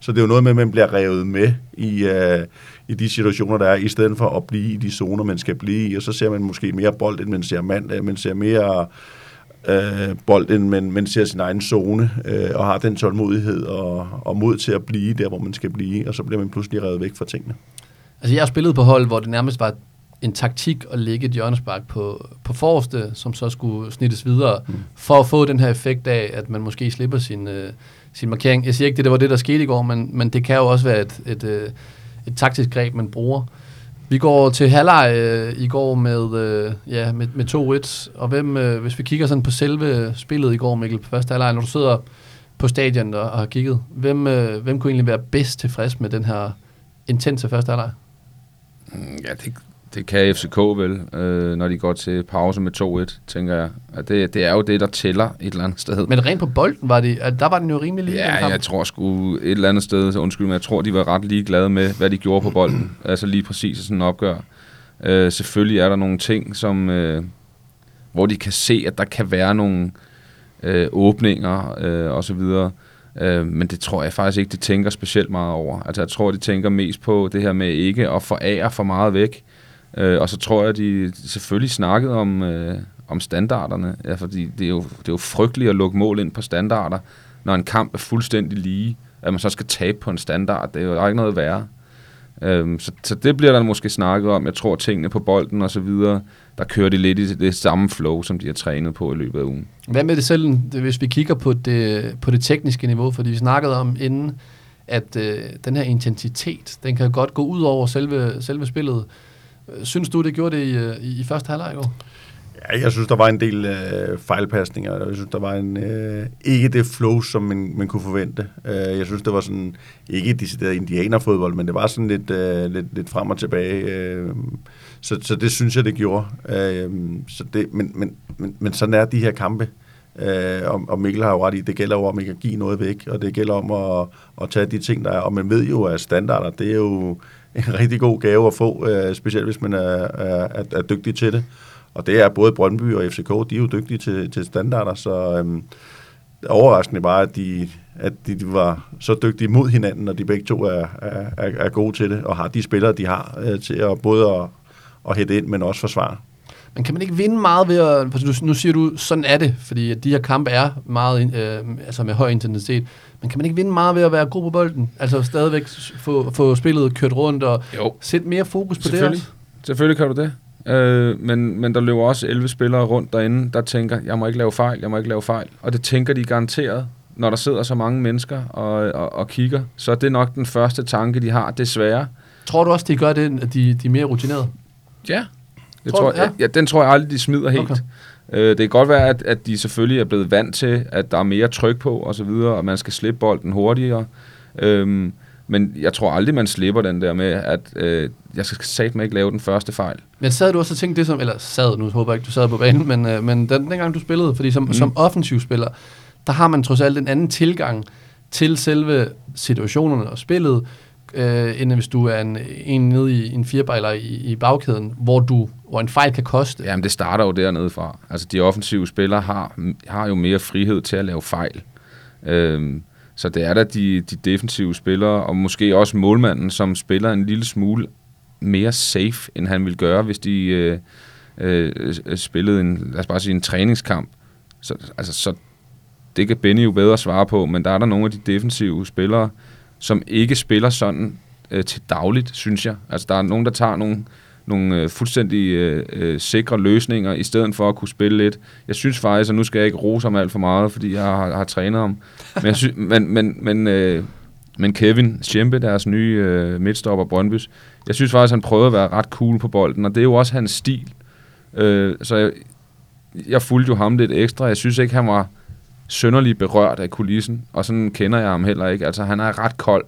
Så det er jo noget med, at man bliver revet med i, øh, i de situationer, der er, i stedet for at blive i de zoner, man skal blive i. Og så ser man måske mere bold, end man ser mand. øh, Man ser mere øh, bold, end man, man ser sin egen zone, øh, og har den tålmodighed og, og mod til at blive der, hvor man skal blive. Og så bliver man pludselig revet væk fra tingene. Altså jeg har spillet på hold, hvor det nærmest var en taktik at lægge et hjørnespark på, på forreste, som så skulle snittes videre, mm. for at få den her effekt af, at man måske slipper sin, øh, sin markering. Jeg siger ikke, det, det var det, der skete i går, men, men det kan jo også være et, et, øh, et taktisk greb, man bruger. Vi går til halvleg øh, i går med, øh, ja, med, med 2-1, og hvem, øh, hvis vi kigger sådan på selve spillet i går, Mikkel, på første halvleg, når du sidder på stadion og, og har kigget, hvem, øh, hvem kunne egentlig være bedst tilfreds med den her intense første halvleg? Mm, Ja, det, det kan FCK vel, øh, når de går til pause med 2-1, tænker jeg. At det, det er jo det, der tæller et eller andet sted. Men rent på bolden var det, at der var den jo rimelig lige. Ja, jeg tror sgu et eller andet sted, så undskyld, men jeg tror, de var ret ligeglade med, hvad de gjorde på bolden. altså lige præcis sådan en opgør. Øh, selvfølgelig er der nogle ting, som, øh, hvor de kan se, at der kan være nogle øh, åbninger øh, og så videre. Øh, men det tror jeg faktisk ikke, de tænker specielt meget over. Altså jeg tror, de tænker mest på det her med ikke at forære for meget væk. Øh, og så tror jeg, de selvfølgelig snakkede om, øh, om standarderne. Ja, fordi det er, jo, det er jo frygteligt at lukke mål ind på standarder, når en kamp er fuldstændig lige. At man så skal tabe på en standard, det er jo der er ikke noget værre. Øhm, så, så det bliver der måske snakket om. Jeg tror, tingene på bolden og så videre, der kører de lidt i det samme flow, som de har trænet på i løbet af ugen. Hvad med det selv, det- hvis vi kigger på det, på det tekniske niveau, fordi vi snakkede om inden, at øh, den her intensitet, den kan godt gå ud over selve, selve spillet. Synes du, det gjorde det i, øh, i, i første halvleg i går? Ja, jeg synes, der var en del øh, fejlpasninger. Jeg synes, der var en, øh, ikke det flow, som man, man kunne forvente. Øh, jeg synes, det var sådan, ikke decideret indianerfodbold, men det var sådan lidt, øh, lidt, lidt frem og tilbage. Øh, så, så det synes jeg, det gjorde. Øh, så det, men, men, men, men sådan er de her kampe. Øh, og, og Mikkel har jo ret i, det gælder jo om ikke at give noget væk, og det gælder om at, at tage de ting, der er. Og man ved jo, at standarder, det er jo en rigtig god gave at få, øh, specielt hvis man er, er, er, er dygtig til det. Og det er både Brøndby og FCK, de er jo dygtige til, til standarder, så øhm, overraskende bare, at de, at de, de var så dygtige mod hinanden, og de begge to er, er, er, er gode til det, og har de spillere, de har øh, til at både at, at hætte ind, men også forsvare. Men kan man ikke vinde meget ved at... For nu siger du, sådan er det, fordi de her kampe er meget øh, altså med høj intensitet. Men kan man ikke vinde meget ved at være god på bolden? Altså stadigvæk få, få spillet kørt rundt og Jo, sætte mere fokus på det Selvfølgelig. også? Selvfølgelig kan du det. Øh, men, men der løber også 11 spillere rundt derinde, der tænker, jeg må ikke lave fejl, jeg må ikke lave fejl. Og det tænker de garanteret, når der sidder så mange mennesker og, og, og kigger. Så det er nok den første tanke, de har, desværre. Tror du også, de gør det, at de, de er mere rutinerede? Ja. Det Tror tror, jeg, ja, den tror jeg aldrig, de smider helt. Okay. Øh, det kan godt være, at, at de selvfølgelig er blevet vant til, at der er mere tryk på og så videre, og man skal slippe bolden hurtigere. Øhm, men jeg tror aldrig, man slipper den der med, at øh, jeg skal satme ikke lave den første fejl. Men sad du også og tænkte det som, eller sad, nu håber jeg ikke, du sad på banen, men, øh, men den, dengang du spillede, fordi som, mm. som offensiv spiller, der har man trods alt en anden tilgang til selve situationerne og spillet, øh, end hvis du er en, en nede i en firebejler i, i bagkæden, hvor du hvor en fejl kan koste. Jamen, det starter jo dernede fra. Altså, de offensive spillere har, har jo mere frihed til at lave fejl. Øhm, så det er da de, de defensive spillere, og måske også målmanden, som spiller en lille smule mere safe, end han ville gøre, hvis de øh, øh, spillede en, lad os bare sige, en træningskamp. Så, altså, så det kan Benny jo bedre svare på, men der er der nogle af de defensive spillere, som ikke spiller sådan øh, til dagligt, synes jeg. Altså, der er nogen, der tager nogle nogle øh, fuldstændig øh, øh, sikre løsninger, i stedet for at kunne spille lidt. Jeg synes faktisk, og nu skal jeg ikke rose ham alt for meget, fordi jeg har, har trænet ham, men, jeg synes, men, men, men, øh, men Kevin Schempe, deres nye øh, midtstopper Brøndbys, jeg synes faktisk, han prøvede at være ret cool på bolden, og det er jo også hans stil. Øh, så jeg, jeg fulgte jo ham lidt ekstra. Jeg synes ikke, han var sønderlig berørt af kulissen, og sådan kender jeg ham heller ikke. Altså, han er ret kold,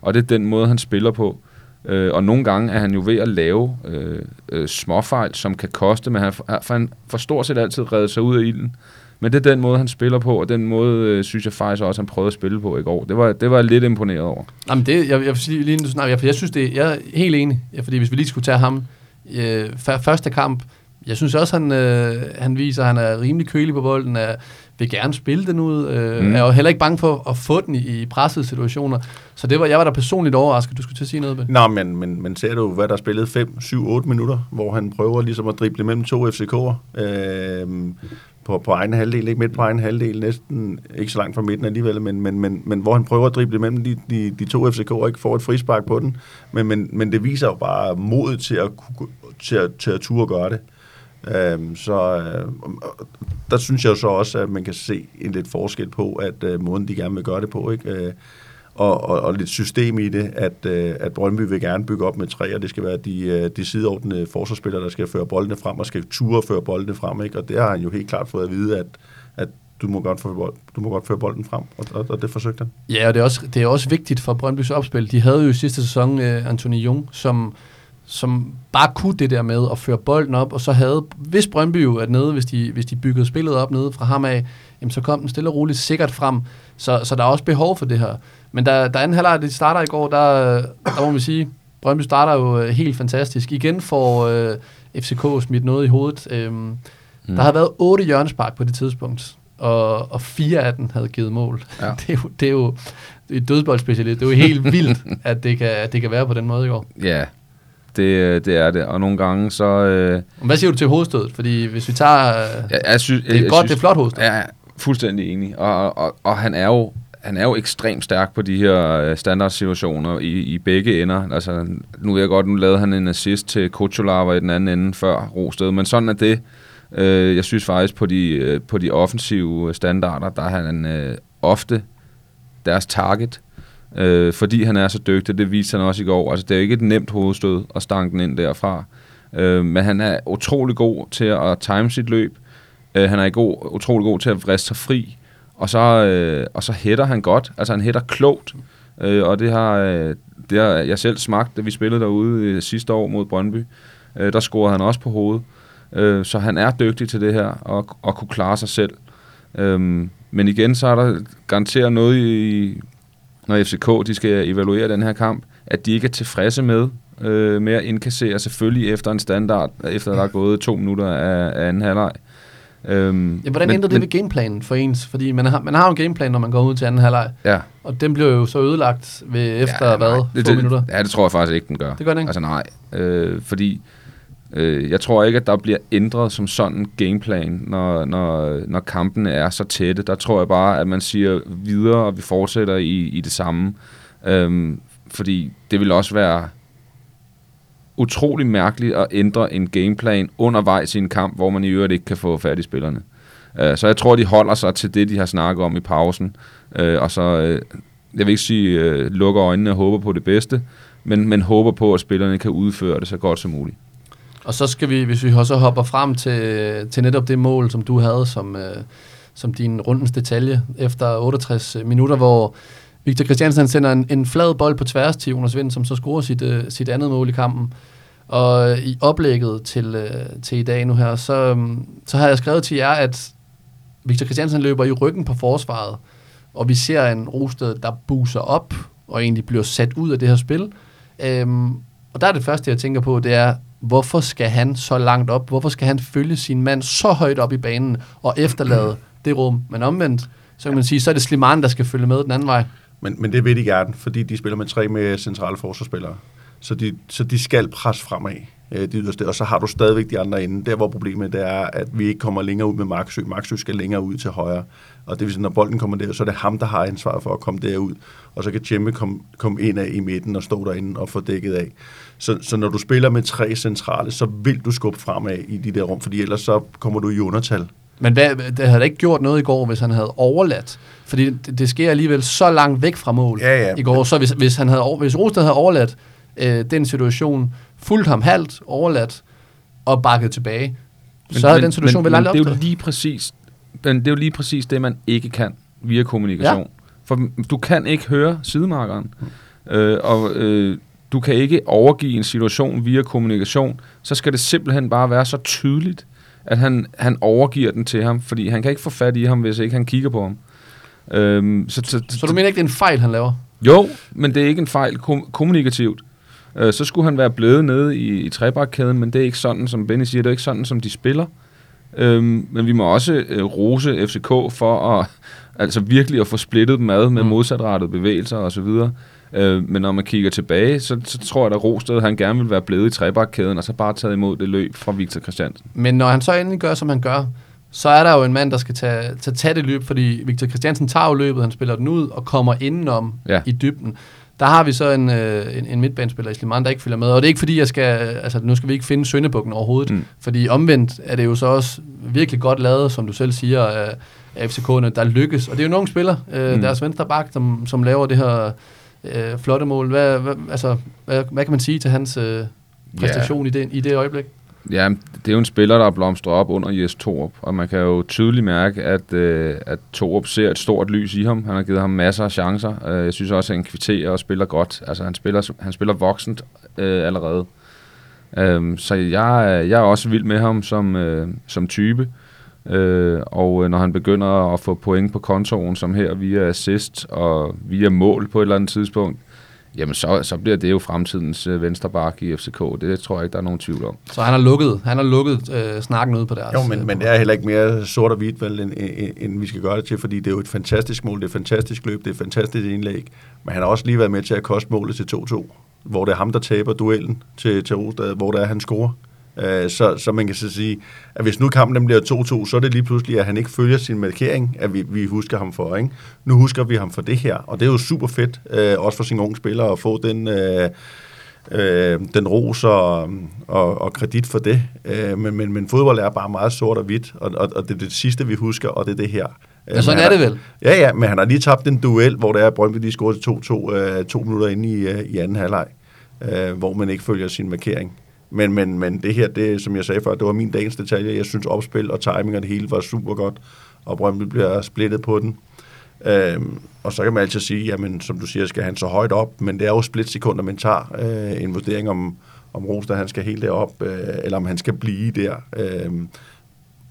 og det er den måde, han spiller på. Øh, og nogle gange er han jo ved at lave øh, øh, småfejl, som kan koste, men han, for han får stort set altid reddet sig ud af ilden. Men det er den måde, han spiller på, og den måde, øh, synes jeg faktisk også, han prøvede at spille på i går. Det var, det var jeg lidt imponeret over. Jamen det, jeg, jeg vil sige lige nu snart, jeg, jeg synes det, jeg er helt enig, ja, fordi hvis vi lige skulle tage ham, øh, første kamp, jeg synes også, han, øh, han viser, at han er rimelig kølig på bolden, er, vil gerne spille den ud, øh, Mm. er jo heller ikke bange for at få den i, i pressede situationer. Så det var, jeg var da personligt overrasket. Du skulle til at sige noget, Ben. Nå, men, men, men ser du, hvad der er spillet 5, 7, 8 minutter, hvor han prøver ligesom at drible mellem to FCK'er øh, på, på egen halvdel, ikke midt på egen halvdel, næsten ikke så langt fra midten alligevel, men, men, men, men hvor han prøver at drible mellem de, de, de to FCK'er, ikke får et frispark på den, men, men, men det viser jo bare modet til at, til at, til at turde gøre det. Øhm, så øh, der synes jeg så også, at man kan se en lidt forskel på, at øh, måden de gerne vil gøre det på, ikke? Øh, og, og, og lidt system i det, at, øh, at Brøndby vil gerne bygge op med tre, og det skal være de, øh, de sideordnede forsvarsspillere, der skal føre boldene frem, og skal ture føre boldene frem, ikke? og det har han jo helt klart fået at vide, at, at du må godt, føre bold, du må godt føre bolden frem, og, og, og det forsøgte han. Ja, og det er, også, det er også vigtigt for Brøndbys opspil. De havde jo i sidste sæson øh, Anthony Jung, som som bare kunne det der med at føre bolden op, og så havde, hvis Brøndby jo er nede, hvis de, hvis de byggede spillet op nede fra ham af, jamen så kom den stille og roligt sikkert frem, så, så der er også behov for det her. Men der, der anden halvleg, de starter i går, der, der må vi sige, Brøndby starter jo øh, helt fantastisk. Igen får øh, FCK smidt noget i hovedet. Øhm, mm. Der har været otte hjørnespark på det tidspunkt, og, og fire af dem havde givet mål. Ja. det, er jo, det er jo et dødsboldspecialist. Det er jo helt vildt, at det, kan, at det kan være på den måde i går. Ja, det, det er det. Og nogle gange så... Øh... Hvad siger du til hovedstødet? Fordi hvis vi tager... Ja, jeg synes, det er jeg, godt, synes, det er flot hovedstød. Ja, fuldstændig enig. Og, og, og han er jo han er jo ekstremt stærk på de her øh, standardsituationer i, i begge ender. Altså, nu ved jeg godt, nu lavede han en assist til Kuchulava i den anden ende før Rosted, men sådan er det. Øh, jeg synes faktisk, på de, øh, på de offensive standarder, der er han øh, ofte deres target, øh, fordi han er så dygtig. Det viste han også i går. Altså, det er jo ikke et nemt hovedstød at stanke den ind derfra. Øh, men han er utrolig god til at time sit løb. Øh, han er god, utrolig god til at vriste sig fri og så, øh, og så hætter han godt. Altså han hætter klogt. Øh, og det har, øh, det har jeg selv smagt, da vi spillede derude øh, sidste år mod Brøndby. Øh, der scorede han også på hovedet. Øh, så han er dygtig til det her, og, og kunne klare sig selv. Øh, men igen, så er der garanteret noget i, når FCK de skal evaluere den her kamp, at de ikke er tilfredse med, øh, med at indkassere, selvfølgelig efter en standard, efter der er gået to minutter af, af anden halvleg. Øhm, ja, hvordan ændrer det ved gameplanen for ens? Fordi man har, man har jo en gameplan, når man går ud til anden halvleg. Ja. Og den bliver jo så ødelagt ved efter ja, hvad? Det, det, minutter? Ja, det tror jeg faktisk ikke, den gør. Det gør den ikke? Altså nej. Øh, fordi øh, jeg tror ikke, at der bliver ændret som sådan en gameplan, når, når, når kampene er så tætte. Der tror jeg bare, at man siger videre, og vi fortsætter i, i det samme. Øhm, fordi det vil også være utrolig mærkeligt at ændre en gameplan undervejs i en kamp, hvor man i øvrigt ikke kan få fat i spillerne. Øh, så jeg tror, de holder sig til det, de har snakket om i pausen. Øh, og så, øh, jeg vil ikke sige, øh, lukker øjnene og håber på det bedste, men, men håber på, at spillerne kan udføre det så godt som muligt. Og så skal vi, hvis vi også hopper frem til, til netop det mål, som du havde som, øh, som din rundens detalje efter 68 øh, minutter, hvor Victor Christiansen sender en, en flad bold på tværs til Jonas Vind, som så scorer sit, øh, sit andet mål i kampen. Og øh, i oplægget til, øh, til i dag nu her, så, øh, så har jeg skrevet til jer, at Victor Christiansen løber i ryggen på forsvaret, og vi ser en Rosted, der buser op, og egentlig bliver sat ud af det her spil. Øhm, og der er det første, jeg tænker på, det er, hvorfor skal han så langt op? Hvorfor skal han følge sin mand så højt op i banen og efterlade det rum? Men omvendt, så kan man sige, så er det Slimane, der skal følge med den anden vej. Men, men det vil de gerne, fordi de spiller med tre med centrale forsvarsspillere. Så de, så de skal presse fremad, øh, de yderste, og så har du stadigvæk de andre inde. Der hvor problemet det er, at vi ikke kommer længere ud med Marksø. Marksø skal længere ud til højre. Og det vil sige, når bolden kommer der, så er det ham, der har ansvaret for at komme derud. Og så kan Tjemme komme, komme ind af i midten og stå derinde og få dækket af. Så, så når du spiller med tre centrale, så vil du skubbe fremad i de der rum, fordi ellers så kommer du i undertal. Men hvad, det havde ikke gjort noget i går, hvis han havde overladt. Fordi det, det sker alligevel så langt væk fra mål ja, ja. i går. Så hvis, hvis, han havde, hvis Rosted havde overladt øh, den situation, fuldt ham halvt, overladt og bakket tilbage, men, så havde men, den situation vel aldrig det er jo lige præcis men det er jo lige præcis det, man ikke kan via kommunikation. Ja. For du kan ikke høre sidemarkeren. Mm. Øh, og øh, du kan ikke overgive en situation via kommunikation. Så skal det simpelthen bare være så tydeligt, at han, han overgiver den til ham, fordi han kan ikke få fat i ham, hvis ikke han kigger på ham. Øhm, så, så, så du mener ikke, det er en fejl, han laver? Jo, men det er ikke en fejl kom- kommunikativt. Øh, så skulle han være blevet nede i, i trebakkæden, men det er ikke sådan, som Benny siger, det er ikke sådan, som de spiller. Øhm, men vi må også øh, rose FCK for at altså virkelig at få splittet dem ad med mm. modsatrettede bevægelser osv. Øh, men når man kigger tilbage, så, så tror jeg, at Rosted han gerne vil være blevet i trebakkæden, og så bare taget imod det løb fra Victor Christiansen. Men når han så endelig gør, som han gør, så er der jo en mand, der skal tage, tage, tage det løb, fordi Victor Christiansen tager jo løbet, han spiller den ud og kommer indenom ja. i dybden. Der har vi så en, øh, en, en midtbanespiller i Slimane, der ikke følger med. Og det er ikke fordi, jeg skal, altså nu skal vi ikke finde Søndebukken overhovedet, mm. fordi omvendt er det jo så også virkelig godt lavet, som du selv siger, af, af FCK'erne, der lykkes. Og det er jo nogle spillere, øh, mm. deres venstre bak, som, som laver det her øh, flotte mål. Hvad, hvad, altså, hvad, hvad kan man sige til hans øh, præstation ja. i, det, i det øjeblik? Ja, det er jo en spiller, der er blomstret op under Jes Torup, og man kan jo tydeligt mærke, at, øh, at Torup ser et stort lys i ham. Han har givet ham masser af chancer. Øh, jeg synes også, at han kvitterer og spiller godt. Altså, han spiller, han spiller voksent øh, allerede. Øhm, så jeg, jeg er også vild med ham som, øh, som type. Øh, og øh, når han begynder at få point på kontoen, som her via assist og via mål på et eller andet tidspunkt, jamen så, så bliver det jo fremtidens øh, venstreback i FCK. Det tror jeg ikke, der er nogen tvivl om. Så han har lukket, han har lukket øh, snakken ud på deres. Jo, øh, men, men det er heller ikke mere sort og hvidt, vel, end, end, end vi skal gøre det til, fordi det er jo et fantastisk mål, det er et fantastisk løb, det er et fantastisk indlæg, men han har også lige været med til at koste målet til 2-2, hvor det er ham, der taber duellen til, til Rostad, hvor det er, han scorer. Øh, så, så man kan så sige, at hvis nu kampen bliver 2-2, så er det lige pludselig, at han ikke følger sin markering, at vi, vi husker ham for. Ikke? Nu husker vi ham for det her, og det er jo super fedt, øh, også for sine unge spillere, at få den... Øh, øh, den ros og, og, og kredit for det. Øh, men, men, men fodbold er bare meget sort og hvidt, og, og, og det er det sidste, vi husker, og det er det her. Ja, sådan er det vel. Ja, ja, men han har lige tabt en duel, hvor det er, at Brøndby de scorede til 2-2 øh, to minutter inde i, øh, i anden halvleg, øh, hvor man ikke følger sin markering. Men, men, men det her, det, som jeg sagde før, det var min dagens detalje. Jeg synes, opspil og timing og det hele var super godt, og Brøndby bliver splittet på den. Øhm, og så kan man altid sige, jamen, som du siger, skal han så højt op, men det er jo splitsekunder, man tager øh, en vurdering om, om Roster, han skal helt derop, øh, eller om han skal blive der. Øh,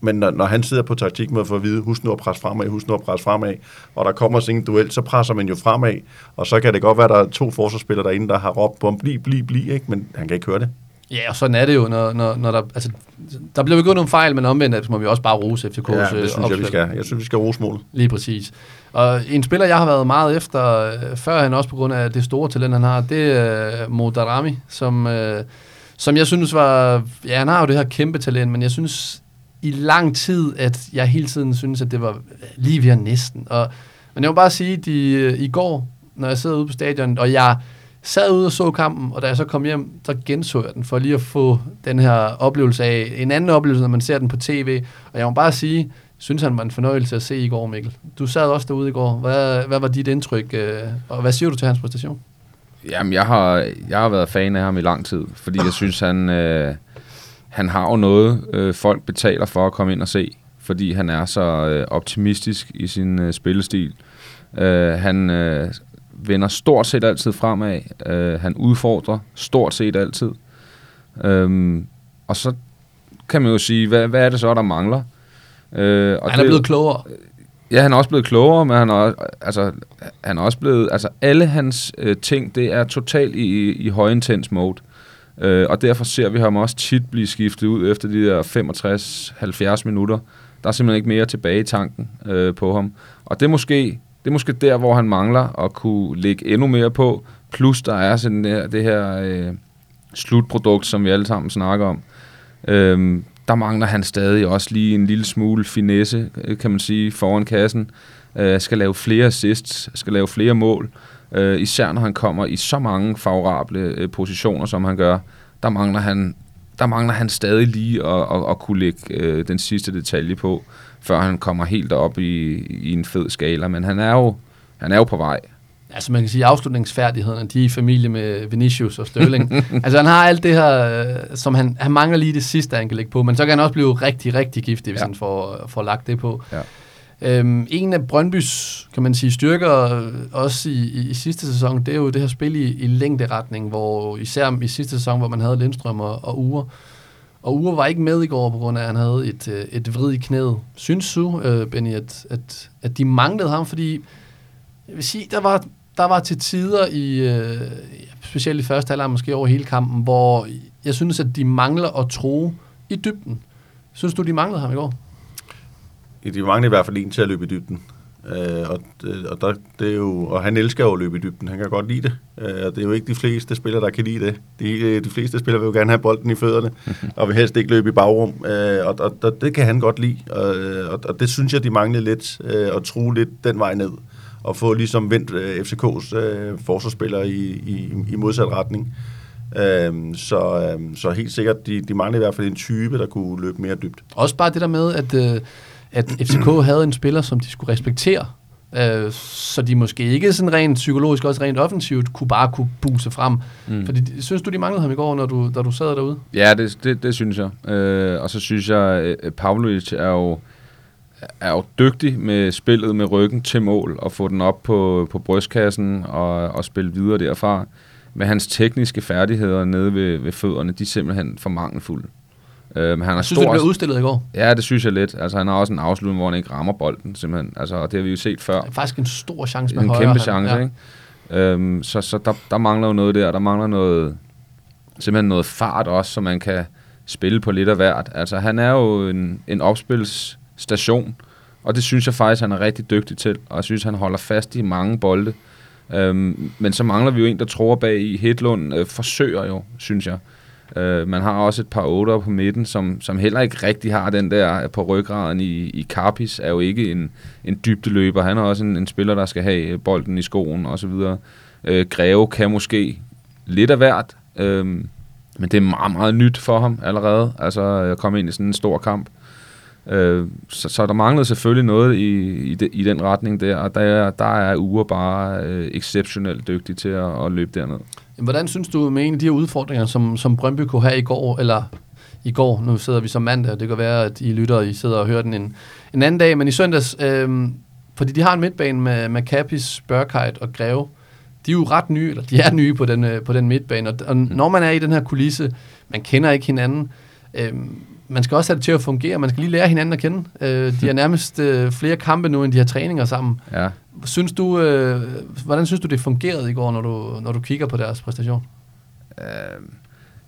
men når, når han sidder på taktik med at få at vide, husk nu at presse fremad, husk nu at presse fremad, og der kommer sådan en duel, så presser man jo fremad, og så kan det godt være, at der er to forsvarsspillere derinde, der har råbt på ham, bliv, bliv, bliv, ikke? men han kan ikke høre det. Ja, og sådan er det jo, når, når, når der... Altså, der bliver begået nogle fejl, men omvendt så må vi også bare rose FCK's Ja, øh, det synes jeg, vi opspil. skal. Jeg synes, vi skal rose målet. Lige præcis. Og en spiller, jeg har været meget efter, øh, før han også på grund af det store talent, han har, det er øh, Mo Darami, som, øh, som jeg synes var... Ja, han har jo det her kæmpe talent, men jeg synes i lang tid, at jeg hele tiden synes, at det var lige ved at næsten. Og, men jeg må bare sige, øh, i går, når jeg sidder ude på stadion, og jeg sad ude og så kampen, og da jeg så kom hjem, så genså jeg den, for lige at få den her oplevelse af, en anden oplevelse, når man ser den på tv. Og jeg må bare sige, synes han var en fornøjelse at se i går, Mikkel. Du sad også derude i går. Hvad, hvad var dit indtryk, øh, og hvad siger du til hans præstation? Jamen, jeg har, jeg har været fan af ham i lang tid, fordi jeg synes, han, øh, han har jo noget, øh, folk betaler for at komme ind og se, fordi han er så øh, optimistisk i sin øh, spillestil. Øh, han øh, vender stort set altid fremad. Øh, han udfordrer stort set altid. Øhm, og så kan man jo sige, hvad, hvad er det så, der mangler? Øh, og han er det- blevet klogere. Ja, han er også blevet klogere, men han er, også- altså, han er også blevet... Altså, alle hans øh, ting, det er totalt i, i højintens mode. Øh, og derfor ser vi ham også tit blive skiftet ud efter de der 65-70 minutter. Der er simpelthen ikke mere tilbage i tanken øh, på ham. Og det er, måske, det er måske der, hvor han mangler at kunne lægge endnu mere på. Plus der er sådan der, det her øh, slutprodukt, som vi alle sammen snakker om. Øhm, der mangler han stadig også lige en lille smule finesse, øh, kan man sige, foran kassen. Øh, skal lave flere assists, skal lave flere mål. Øh, især når han kommer i så mange favorable øh, positioner, som han gør. Der mangler han, der mangler han stadig lige at, at, at kunne lægge øh, den sidste detalje på, før han kommer helt op i, i en fed skala. Men han er jo, han er jo på vej. Altså man kan sige, afslutningsfærdighederne, de er i familie med Vinicius og Sterling. altså han har alt det her, øh, som han, han mangler lige det sidste, han kan lægge på, men så kan han også blive rigtig, rigtig giftig, hvis Ja. han får, får lagt det på. Ja. Øhm, en af Brøndbys, kan man sige, styrker øh, også i, i, i sidste sæson, det er jo det her spil i, i længderetning, hvor især i sidste sæson, hvor man havde Lindstrøm og, og Ure. Og Ure var ikke med i går, på grund af, at han havde et, øh, et vrid i knæet. Synes du, øh, Benny, at, at, at de manglede ham? Fordi, jeg vil sige, der var, der var til tider i, øh, specielt i første halvleg, måske over hele kampen, hvor jeg synes, at de mangler at tro i dybden. Synes du, de manglede ham i går? De manglede i hvert fald en til at løbe i dybden. Øh, og det, og, der, det er jo, og han elsker jo at løbe i dybden. Han kan godt lide det. Øh, og det er jo ikke de fleste spillere, der kan lide det. De, de fleste spillere vil jo gerne have bolden i fødderne, og vil helst ikke løbe i bagrum. Øh, og, og, og det kan han godt lide. Og, og, og det synes jeg, de manglede lidt. Øh, at true lidt den vej ned. Og få ligesom vendt øh, FCK's øh, forsvarsspillere i, i, i modsat retning. Øh, så, øh, så helt sikkert, de, de manglede i hvert fald en type, der kunne løbe mere dybt. Også bare det der med, at, øh, at FCK havde en spiller, som de skulle respektere. Øh, så de måske ikke sådan rent psykologisk, også rent offensivt, kunne bare kunne buse frem. Mm. Fordi, synes du, de manglede ham i går, når du, da du sad derude? Ja, det, det, det synes jeg. Øh, og så synes jeg, at Pavlovic er jo, er jo dygtig med spillet med ryggen til mål, og få den op på, på brystkassen og, og spille videre derfra. med hans tekniske færdigheder nede ved, ved fødderne, de er simpelthen for mangelfulde. Øh, men han er synes stor, det blev udstillet i går? Ja, det synes jeg lidt. Altså, han har også en afslutning, hvor han ikke rammer bolden, simpelthen. Altså, og det har vi jo set før. Det er faktisk en stor chance med En højre, kæmpe chance, ja. ikke? Øhm, så så der, der mangler jo noget der. Der mangler noget, simpelthen noget fart også, så man kan spille på lidt af hvert. Altså, han er jo en, en opspilsstation, og det synes jeg faktisk, han er rigtig dygtig til, og jeg synes, han holder fast i mange bolde. Øhm, men så mangler vi jo en, der tror bag i. Hedlund øh, forsøger jo, synes jeg. Øh, man har også et par otter på midten, som, som heller ikke rigtig har den der på ryggraden i, i Carpis, er jo ikke en, en dybdeløber. Han er også en, en spiller, der skal have bolden i skoen osv. Øh, Greve kan måske lidt af hvert, øh, men det er meget, meget nyt for ham allerede. Altså øh, at komme ind i sådan en stor kamp. Øh, så, så der manglede selvfølgelig noget i, i, de, i den retning der, og der, der er Ure bare øh, exceptionelt dygtig til at, at løbe derned. Hvordan synes du med en af de her udfordringer, som, som Brøndby kunne have i går, eller i går, nu sidder vi som mandag, det kan være, at I lytter, I sidder og hører den en, en anden dag, men i søndags, øh, fordi de har en midtbane med, med Capis, Børkheit og Greve, de er jo ret nye, eller de er nye på den, øh, på den midtbane, og, og når man er i den her kulisse, man kender ikke hinanden, øh, man skal også have det til at fungere. Man skal lige lære hinanden at kende. Øh, de har nærmest øh, flere kampe nu, end de har træninger sammen. Ja. Synes du, øh, hvordan synes du, det fungerede i går, når du, når du kigger på deres præstation? Øh,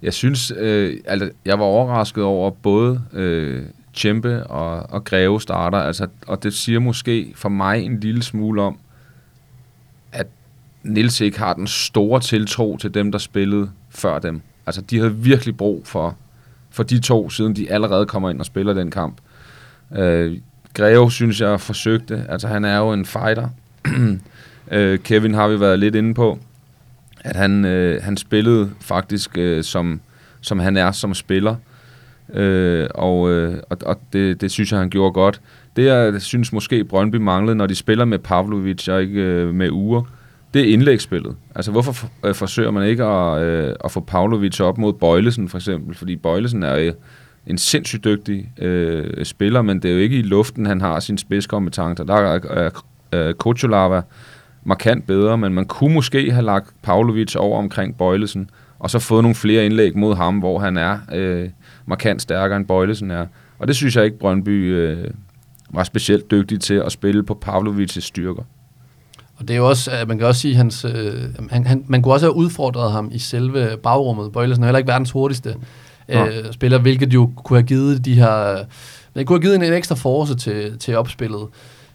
jeg synes, øh, altså, jeg var overrasket over både øh, Tjempe og, og Greve starter, altså, og det siger måske for mig en lille smule om, at Nils ikke har den store tiltro til dem, der spillede før dem. Altså, de havde virkelig brug for for de to, siden de allerede kommer ind og spiller den kamp. Øh, Greve, synes jeg, forsøgte. Altså, han er jo en fighter. øh, Kevin har vi været lidt inde på, at han, øh, han spillede faktisk, øh, som, som han er som spiller. Øh, og øh, og, og det, det synes jeg, han gjorde godt. Det, jeg synes måske Brøndby manglede, når de spiller med Pavlovic og ikke øh, med Ure, det er indlægsspillet. Altså, hvorfor for, øh, forsøger man ikke at, øh, at få Pavlovic op mod Bøjlesen, for eksempel? Fordi Bøjlesen er jo en sindssygt dygtig øh, spiller, men det er jo ikke i luften, han har sin spidskompetencer. Der er øh, øh, Kocholava markant bedre, men man kunne måske have lagt Pavlovic over omkring Bøjlesen, og så fået nogle flere indlæg mod ham, hvor han er øh, markant stærkere end Bøjlesen er. Og det synes jeg ikke, Brøndby øh, var specielt dygtig til at spille på Pavlovics styrker. Og det er jo også, man kan også sige, hans, øh, han, han, man kunne også have udfordret ham i selve bagrummet. Bøjlesen er heller ikke verdens hurtigste øh, spiller, hvilket jo kunne have givet de her, det kunne have givet en, en ekstra force til, til opspillet.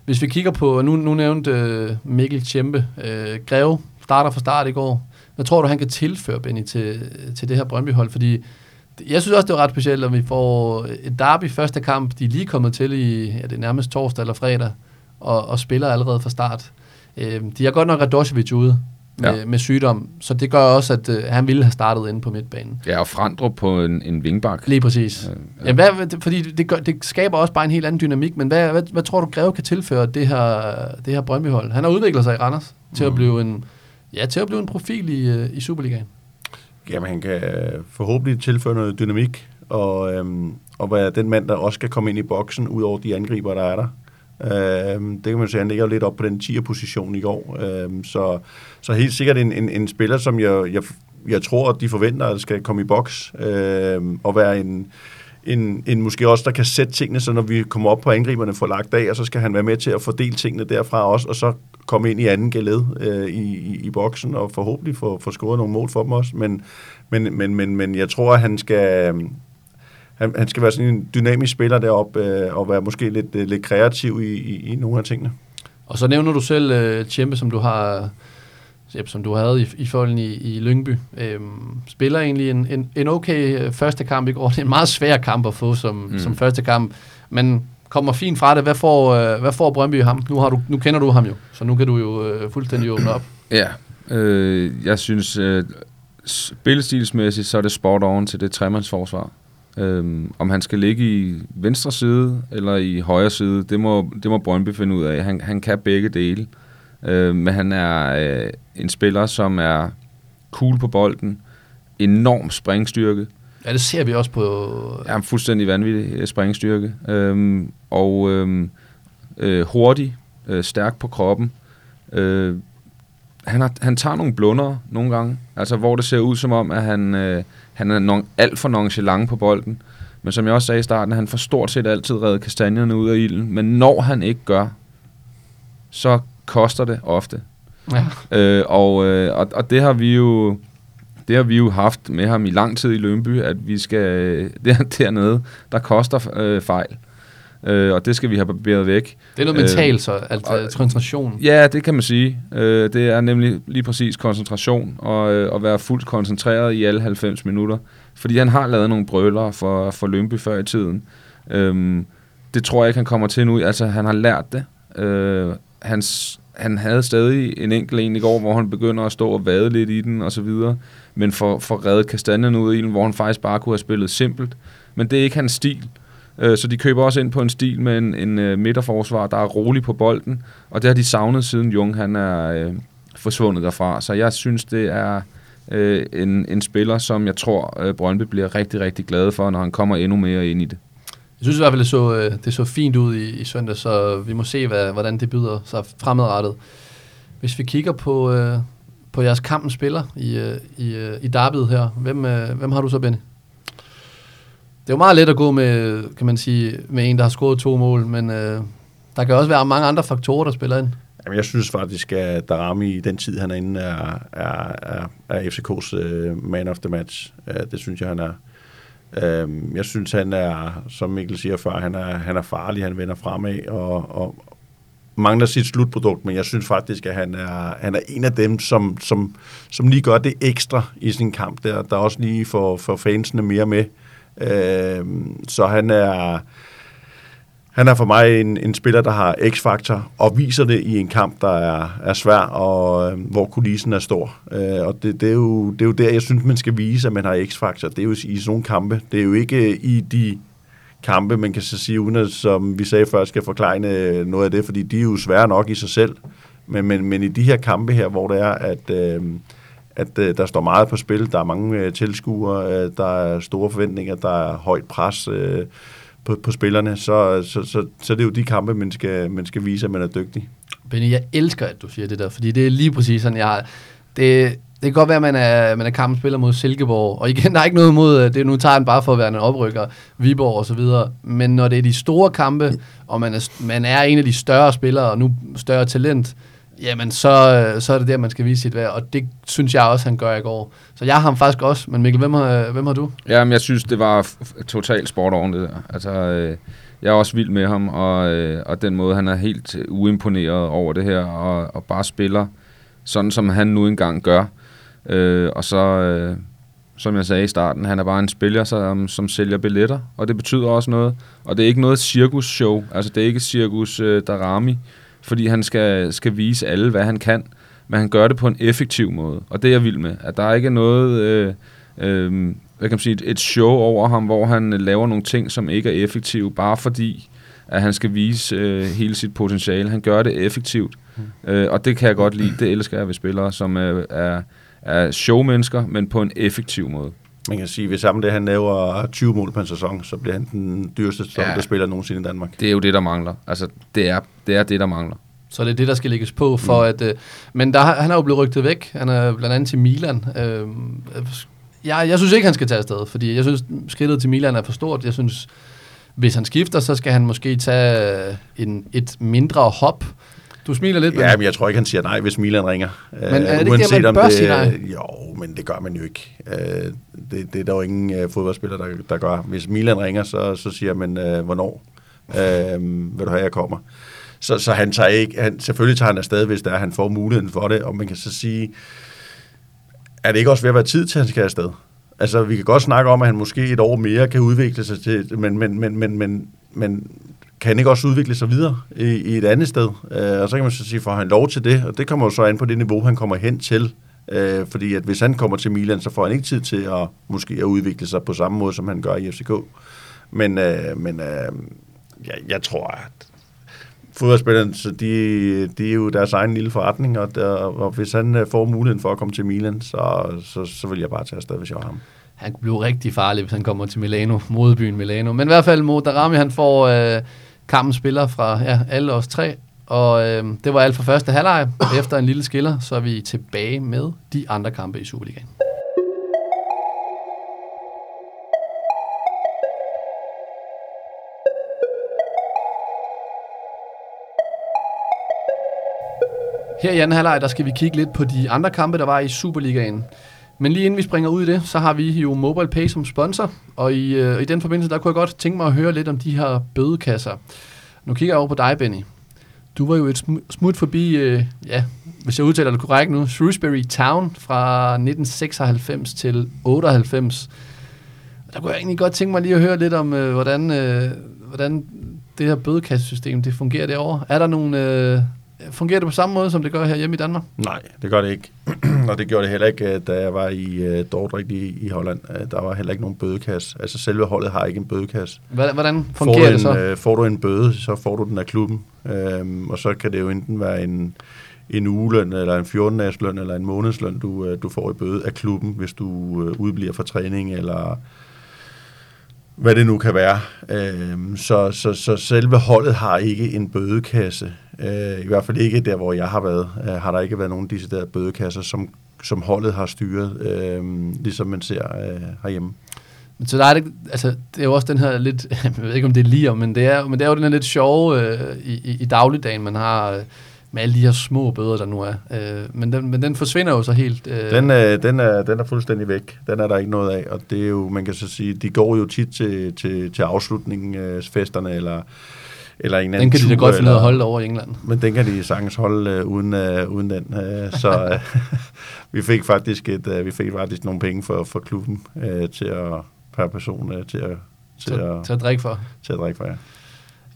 Hvis vi kigger på, nu, nu nævnte øh, Mikkel Tjempe, øh, Greve starter fra start i går. Hvad tror du, han kan tilføre, Benny, til, til det her Brøndby-hold? Fordi jeg synes også, det var ret specielt, at vi får et derby første kamp, de er lige kommet til i, ja, det er nærmest torsdag eller fredag, og, og spiller allerede fra start. Øh, de har godt nok Radosevic ude med, ja. med sygdom, så det gør også, at øh, han ville have startet inde på midtbanen. Ja, og Frandrup på en, en vingbak. Lige præcis. Øh, ja. Jamen, hvad, fordi det, gør, det skaber også bare en helt anden dynamik, men hvad, hvad, hvad tror du, Greve kan tilføre det her, det her Brøndby-hold? Han har udviklet sig i Randers til mm. at blive en, ja, til at blive en profil i, øh, i Superligaen. Jamen, han kan forhåbentlig tilføre noget dynamik, og, øhm, og være den mand, der også skal komme ind i boksen, ud over de angriber, der er der. Øh, det kan man sige, han ligger lidt op på den 10'er position i går. Øh, så, så helt sikkert en, en, en spiller, som jeg, jeg, jeg tror, at de forventer, at skal komme i boks øh, og være en, en, en måske også, der kan sætte tingene, så når vi kommer op på angriberne for lagt af, og så skal han være med til at fordele tingene derfra også, og så komme ind i anden galed øh, i, i, i boksen, og forhåbentlig få, få scoret nogle mål for dem også. Men, men, men, men, men jeg tror, at han skal, han, han skal være sådan en dynamisk spiller deroppe, øh, og være måske lidt, øh, lidt kreativ i, i, i nogle af tingene. Og så nævner du selv øh, Tjempe, som du har som du havde i, i folden i, i Lyngby. Øhm, spiller egentlig en, en, en okay øh, første kamp i går. Det er en meget svær kamp at få som, mm. som første kamp, men kommer fint fra det. Hvad får, øh, hvad får Brøndby ham? Nu, har du, nu kender du ham jo, så nu kan du jo øh, fuldstændig åbne op. Ja, øh, jeg synes, øh, spillestilsmæssigt, så er det sport on til det tremandsforsvar. Øhm, om han skal ligge i venstre side eller i højre side, det må, det må Brøndby finde ud af. Han, han kan begge dele. Øhm, men han er øh, en spiller, som er cool på bolden, enorm springstyrke. Ja, det ser vi også på... Ja, fuldstændig vanvittig øh, springstyrke. Øhm, og øhm, øh, hurtig, øh, stærk på kroppen. Øh, han, har, han tager nogle blunder nogle gange, altså hvor det ser ud som om, at han, øh, han er non, alt for nonchalant på bolden. Men som jeg også sagde i starten, han får stort set altid reddet kastanjerne ud af ilden. Men når han ikke gør, så koster det ofte. Ja. Øh, og, øh, og, og det har vi jo det har vi jo haft med ham i lang tid i Lønby, at vi skal der, dernede, der koster øh, fejl. Øh, og det skal vi have barberet væk. Det er noget mentalt så, altså og- koncentration. Ja, det kan man sige. Øh, det er nemlig lige præcis koncentration, og øh, at være fuldt koncentreret i alle 90 minutter. Fordi han har lavet nogle brøler for, for Lønby før i tiden. Øhm, det tror jeg ikke, han kommer til nu. Altså, han har lært det. Øh, hans, han havde stadig en enkelt en i går, hvor han begynder at stå og vade lidt i den og så videre. Men for, for reddet kastanjerne ud af ilden, hvor han faktisk bare kunne have spillet simpelt. Men det er ikke hans stil. Øh, Så de køber også ind på en stil med en, en øh, midterforsvar, der er rolig på bolden, og det har de savnet siden Jung han er øh, forsvundet derfra. Så jeg synes, det er øh, en, en spiller, som jeg tror, øh, Brøndby bliver rigtig, rigtig glade for, når han kommer endnu mere ind i det. Jeg synes i hvert fald, det så, øh, det så fint ud i, i søndag, så vi må se, hvad, hvordan det byder sig fremadrettet. Hvis vi kigger på, øh, på jeres kampen spiller i, øh, i, øh, i derbyet her, hvem, øh, hvem har du så, Benny? Det er jo meget let at gå med, kan man sige, med en, der har scoret to mål, men øh, der kan også være mange andre faktorer, der spiller ind. Jamen, jeg synes faktisk, at Darami i den tid, han er inde, er, er, er, er FCK's uh, øh, man of the match. Uh, det synes jeg, han er. Uh, jeg synes, han er, som Mikkel siger før, han er, han er farlig, han vender fremad og, og mangler sit slutprodukt, men jeg synes faktisk, at han er, han er en af dem, som, som, som lige gør det ekstra i sin kamp, der, der også lige får, får fansene mere med. Uh, Øh, så han er... Han er for mig en, en spiller, der har x-faktor, og viser det i en kamp, der er, er svær, og øh, hvor kulissen er stor. Øh, og det, det, er jo, det er jo der, jeg synes, man skal vise, at man har x-faktor. Det er jo i sådan nogle kampe. Det er jo ikke øh, i de kampe, man kan så sige, uden at, som vi sagde før, skal forklare øh, noget af det, fordi de er jo svære nok i sig selv. Men, men, men i de her kampe her, hvor det er, at... Øh, at øh, der står meget på spil, der er mange øh, tilskuere, øh, der er store forventninger, der er højt pres øh, på, på spillerne, så, så, så, så det er jo de kampe, man skal, man skal vise, at man er dygtig. Benny, jeg elsker, at du siger det der, fordi det er lige præcis sådan, jeg har... Det, det kan godt være, at man er, man er kampspiller mod Silkeborg, og igen, der er ikke noget imod, øh, det nu tager han bare for at være en oprykker, Viborg og så videre, men når det er de store kampe, og man er, man er en af de større spillere, og nu større talent, jamen så, øh, så er det der, man skal vise sit værd, og det synes jeg også, han gør i går. Så jeg har ham faktisk også, men Mikkel, hvem har, hvem har du? Jamen, jeg synes, det var totalt sport oven det der. Altså, øh, jeg er også vild med ham, og, øh, og den måde, han er helt uimponeret over det her, og, og bare spiller sådan, som han nu engang gør. Øh, og så, øh, som jeg sagde i starten, han er bare en spiller, som, som sælger billetter, og det betyder også noget. Og det er ikke noget cirkusshow, altså det er ikke cirkus øh, Darami, fordi han skal, skal vise alle, hvad han kan, men han gør det på en effektiv måde, og det er jeg vild med. At der ikke er noget... Øh, øh, hvad kan man sige, et- et show over ham, hvor han laver nogle ting, som ikke er effektive, bare fordi, at han skal vise øh, hele sit potentiale. Han gør det effektivt, mm. øh, og det kan jeg godt lide. Det elsker jeg ved spillere, som øh, er, er showmennesker, men på en effektiv måde. Man kan sige, hvis sammen det, han laver 20 mål på en sæson, så bliver han den dyreste sæson, Ja. der spiller nogensinde i Danmark. Det er jo det, der mangler. Altså, det er det, er det der mangler. Så det er det, der skal lægges på for at... Øh, men der, han er jo blevet rygtet væk. Han er blandt andet til Milan. Øh, jeg, jeg synes ikke, han skal tage afsted, fordi jeg synes, skridtet til Milan er for stort. Jeg synes, hvis han skifter, så skal han måske tage en, et mindre hop. Du smiler lidt, Ja, men jeg tror ikke, han siger nej, hvis Milan ringer. Men er det ikke det, man bør sige nej? Jo, men det gør man jo ikke. Øh, det, det er der jo ingen øh, fodboldspiller, der, der gør. Hvis Milan ringer, så, så siger man, øh, hvornår øh, vil du have, jeg kommer. Så, så han tager ikke, han, selvfølgelig tager han afsted, hvis der er, han får muligheden for det, og man kan så sige, er det ikke også ved at være tid til, at han skal afsted? Altså, vi kan godt snakke om, at han måske et år mere kan udvikle sig til, men, men, men, men, men, men kan han ikke også udvikle sig videre i, i et andet sted? Øh, og så kan man så sige, får han lov til det, og det kommer jo så an på det niveau, han kommer hen til. Øh, fordi at hvis han kommer til Milan, så får han ikke tid til at måske at udvikle sig på samme måde, som han gør i FCK. Men, øh, men øh, jeg, jeg tror, at fodboldspillerne, så de, de er jo deres egen lille forretning, og, der, og hvis han øh, får muligheden for at komme til Milan, så, så, så vil jeg bare tage afsted, hvis jeg var ham. Han kunne blive rigtig farlig, hvis han kommer til Milano, modebyen Milano. Men i hvert fald, Mo Darami, han får øh, Kampen spiller fra ja, alle os tre. Og øh, det var alt for første halvleg. Efter en lille skiller, så er vi tilbage med de andre kampe i Superligaen. Her i anden halvleg, der skal vi kigge lidt på de andre kampe, der var i Superligaen. Men lige inden vi springer ud i det, så har vi jo MobilePay som sponsor, og i, øh, i den forbindelse, der kunne jeg godt tænke mig at høre lidt om de her bødekasser. Nu kigger jeg over på dig, Benny. Du var jo et smut forbi, øh, ja, hvis jeg udtaler det korrekt nu, Shrewsbury Town fra 1996 til 98. Der kunne jeg egentlig godt tænke mig lige at høre lidt om, øh, hvordan, øh, hvordan det her bødekassesystem det fungerer derovre. Er der nogle, øh, Fungerer det på samme måde, som det gør her hjemme i Danmark? Nej, det gør det ikke. og det gjorde det heller ikke, øh, da jeg var i uh, Dordrecht i, i Holland. Uh, der var heller ikke nogen bødekasse. Altså selve holdet har ikke en bødekasse. Hvordan fungerer får det så? Uh, får du en bøde, så får du den af klubben. Uh, og så kan det jo enten være en, en ugeløn, eller en 14 løn, eller en månedsløn, du, du får i bøde af klubben, hvis du udbliver fra træning, eller hvad det nu kan være. Uh, så, så, så selve holdet har ikke en bødekasse. Øh, I hvert fald ikke der, hvor jeg har været. Øh, har der ikke været nogen deciderede bødekasser, som, som holdet har styret, øh, ligesom man ser øh, herhjemme. Så der er det, altså, det er jo også den her lidt, jeg ved ikke om det er lige men det er, men det er jo den her lidt sjove øh, i, i, dagligdagen, man har øh, med alle de her små bøder, der nu er. Øh, men, den, men den forsvinder jo så helt. Øh. Den, øh, den, er, den er fuldstændig væk. Den er der ikke noget af, og det er jo, man kan så sige, de går jo tit til, til, til afslutningen, øh, festerne, eller eller en Den kan de da godt finde ud af at holde over i England. Men den kan de sagtens holde uh, uden, uh, uden den. Uh, så uh, vi fik faktisk et, uh, vi fik faktisk nogle penge for, for klubben uh, til at, per person uh, til at til, til, at, til at drikke for. Til at drikke for, ja.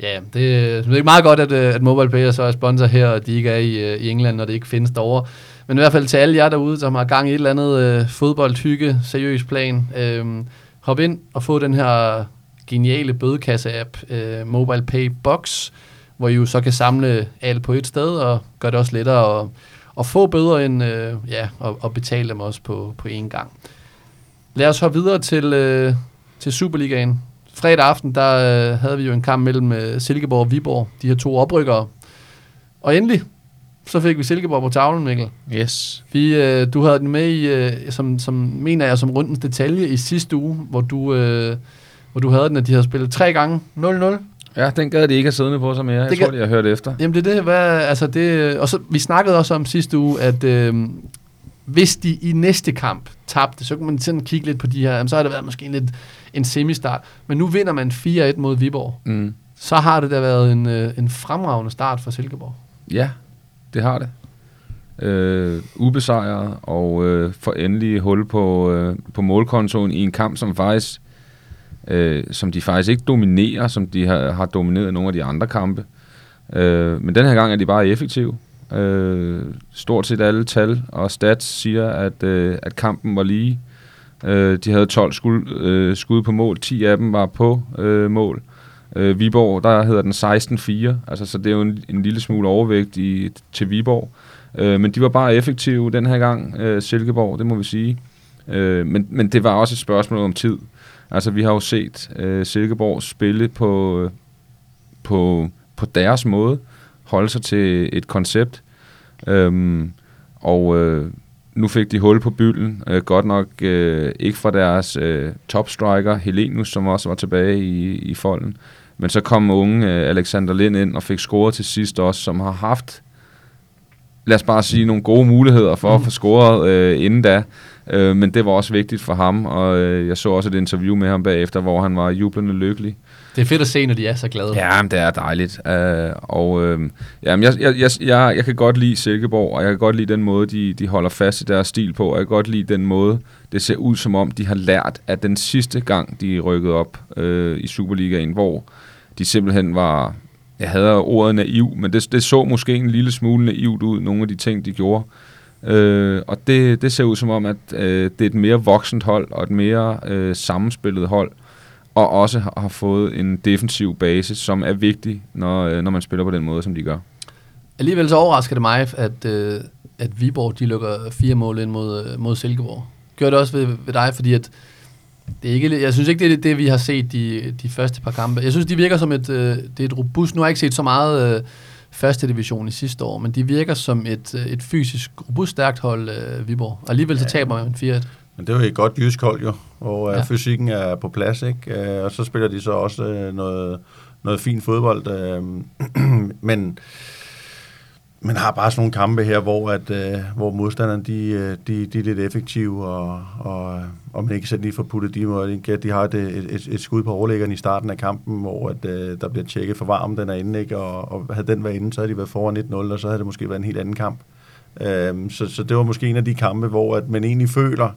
Ja, det, det er meget godt, at, at MobilePay så er sponsor her, og de ikke er i, i England, og det ikke findes derovre. Men i hvert fald til alle jer derude, som har gang i et eller andet uh, fodboldhygge, seriøs plan, uh, hop ind og få den her geniale bødekasse-app, uh, Mobile Pay Box, hvor I jo så kan samle alt på et sted, og gøre det også lettere at, at få bøder end uh, ja, og, og betale dem også på, på én gang. Lad os hoppe videre til, uh, til Superligaen. Fredag aften, der uh, havde vi jo en kamp mellem uh, Silkeborg og Viborg, de her to oprykkere. Og endelig, så fik vi Silkeborg på tavlen, Mikkel. Yes. Vi, øh, du havde den med i, øh, som, som mener jeg, som rundens detalje i sidste uge, hvor du øh, hvor du havde den, at de havde spillet tre gange 0-0. Ja, den gad de ikke have siddende på sig mere. Jeg det tror, de har hørt efter. Jamen det er det, hvad, altså det, og så, vi snakkede også om sidste uge, at øh, hvis de i næste kamp tabte, så kunne man sådan kigge lidt på de her, jamen, så har det været måske en lidt en semistart, men nu vinder man 4-1 mod Viborg. Mm. Så har det da været en, øh, en fremragende start for Silkeborg. Ja, det har det. Øh, ubesejret og øh, for endelig hul på, øh, på målkontoen i en kamp, som faktisk øh, som de faktisk ikke dominerer, som de har, har domineret nogle af de andre kampe. Øh, men den her gang er de bare effektive. Øh, stort set alle tal og stats siger, at, øh, at kampen var lige. Øh, de havde 12 skud, øh, skud på mål, 10 af dem var på øh, mål. Øh, Viborg, der hedder den 16-4, altså, så det er jo en, en lille smule overvægt i, til Viborg. Øh, men de var bare effektive den her gang, øh, Silkeborg, det må vi sige. Øh, men, men det var også et spørgsmål om tid. Altså, vi har jo set øh, Silkeborg spille på, på, på deres måde, holde sig til et koncept, øhm, og øh, nu fik de hul på bylden, øh, godt nok øh, ikke fra deres øh, topstriker, Helenus, som også var tilbage i, i folden, men så kom unge øh, Alexander Lind ind og fik scoret til sidst også, som har haft, lad os bare sige, nogle gode muligheder for at få scoret øh, inden da. Øh, men det var også vigtigt for ham, og øh, jeg så også et interview med ham bagefter, hvor han var jublende lykkelig. Det er fedt at se, når de er så glade. Ja, det er dejligt. Uh, og uh, jamen, jeg, jeg, jeg, jeg, jeg kan godt lide Silkeborg, og jeg kan godt lide den måde, de, de holder fast i deres stil på, og jeg kan godt lide den måde, det ser ud som om, de har lært, at den sidste gang, de rykkede op uh, i Superligaen, hvor de simpelthen var, jeg havde ordet naiv, men det, det så måske en lille smule naivt ud, nogle af de ting, de gjorde. Øh, og det, det ser ud som om, at øh, det er et mere voksent hold og et mere øh, sammenspillet hold, og også har, har fået en defensiv base, som er vigtig, når, øh, når man spiller på den måde, som de gør. Alligevel så overrasker det mig, at, øh, at Viborg de lukker fire mål ind mod, øh, mod Silkeborg. Gør det også ved, ved dig, fordi at det er ikke, jeg synes ikke, det er det, vi har set de, de første par kampe. Jeg synes, de virker som et, øh, det er et robust... Nu har jeg ikke set så meget... Øh, første division i sidste år, men de virker som et, øh, et fysisk robust stærkt hold, øh, Viborg. Og alligevel så taber man 4-1. Men det er jo et godt jysk hold jo, hvor Ja. ja. fysikken er på plads, ikke? Øh, og så spiller de så også øh, noget, noget fin fodbold. Øh, men, man har bare sådan nogle kampe her, hvor, at, øh, hvor modstanderne de, øh, de, de er lidt effektive, og, og, og man ikke selv lige får puttet de må, de, har et, et, et, et skud på overlæggeren i starten af kampen, hvor at, øh, der bliver tjekket for varm, den er inde, ikke? Og, og havde den været inde, så havde de været foran 1-0, og så havde det måske været en helt anden kamp. Øhm, så, så det var måske en af de kampe, hvor at man egentlig føler,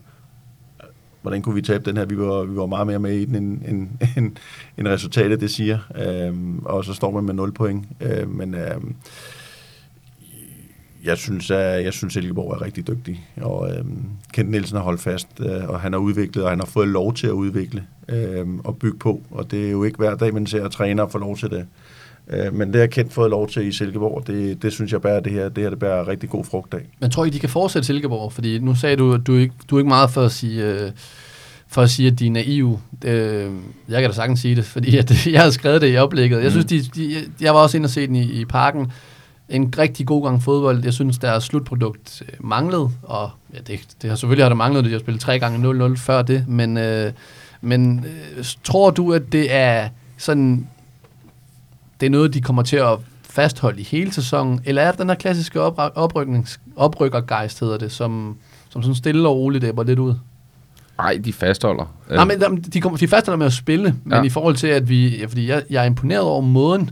hvordan kunne vi tabe den her? Vi var, vi var meget mere med i den, end, end, end, end resultatet det siger. Øhm, og så står man med 0 point. Øhm, men øhm, jeg synes, at jeg synes, at Silkeborg er rigtig dygtig. Og øhm, Kent Nielsen har holdt fast, øh, og han har udviklet, og han har fået lov til at udvikle øhm, og bygge på. Og det er jo ikke hver dag, man ser træner få lov til det. Øh, men det har Kent fået lov til i Silkeborg, og det, det synes jeg bærer det her, det her det bærer rigtig god frugt af. Men tror I, de kan fortsætte Silkeborg? Fordi nu sagde du, at du ikke, du er ikke meget for at sige, øh, for at sige, at de er naive. Øh, jeg kan da sagtens sige det, fordi at, jeg havde skrevet det i oplægget. Jeg synes, de, de, jeg var også inde og se den i, i parken. En rigtig god gang fodbold. Jeg synes, deres slutprodukt øh, manglede, og ja, det, det har selvfølgelig har det manglet, de har spillet 3 gange 0-0 før det, men, øh, men øh, tror du, at det er sådan, det er noget, de kommer til at fastholde i hele sæsonen, eller er det den her klassiske opry- opryknings, oprykkergejst, hedder det, som, som sådan stille og roligt æbber lidt ud? Nej, de fastholder. Nej, men de, kommer, de fastholder med at spille, men Ja. i forhold til, at vi, ja, fordi jeg, jeg er imponeret over måden,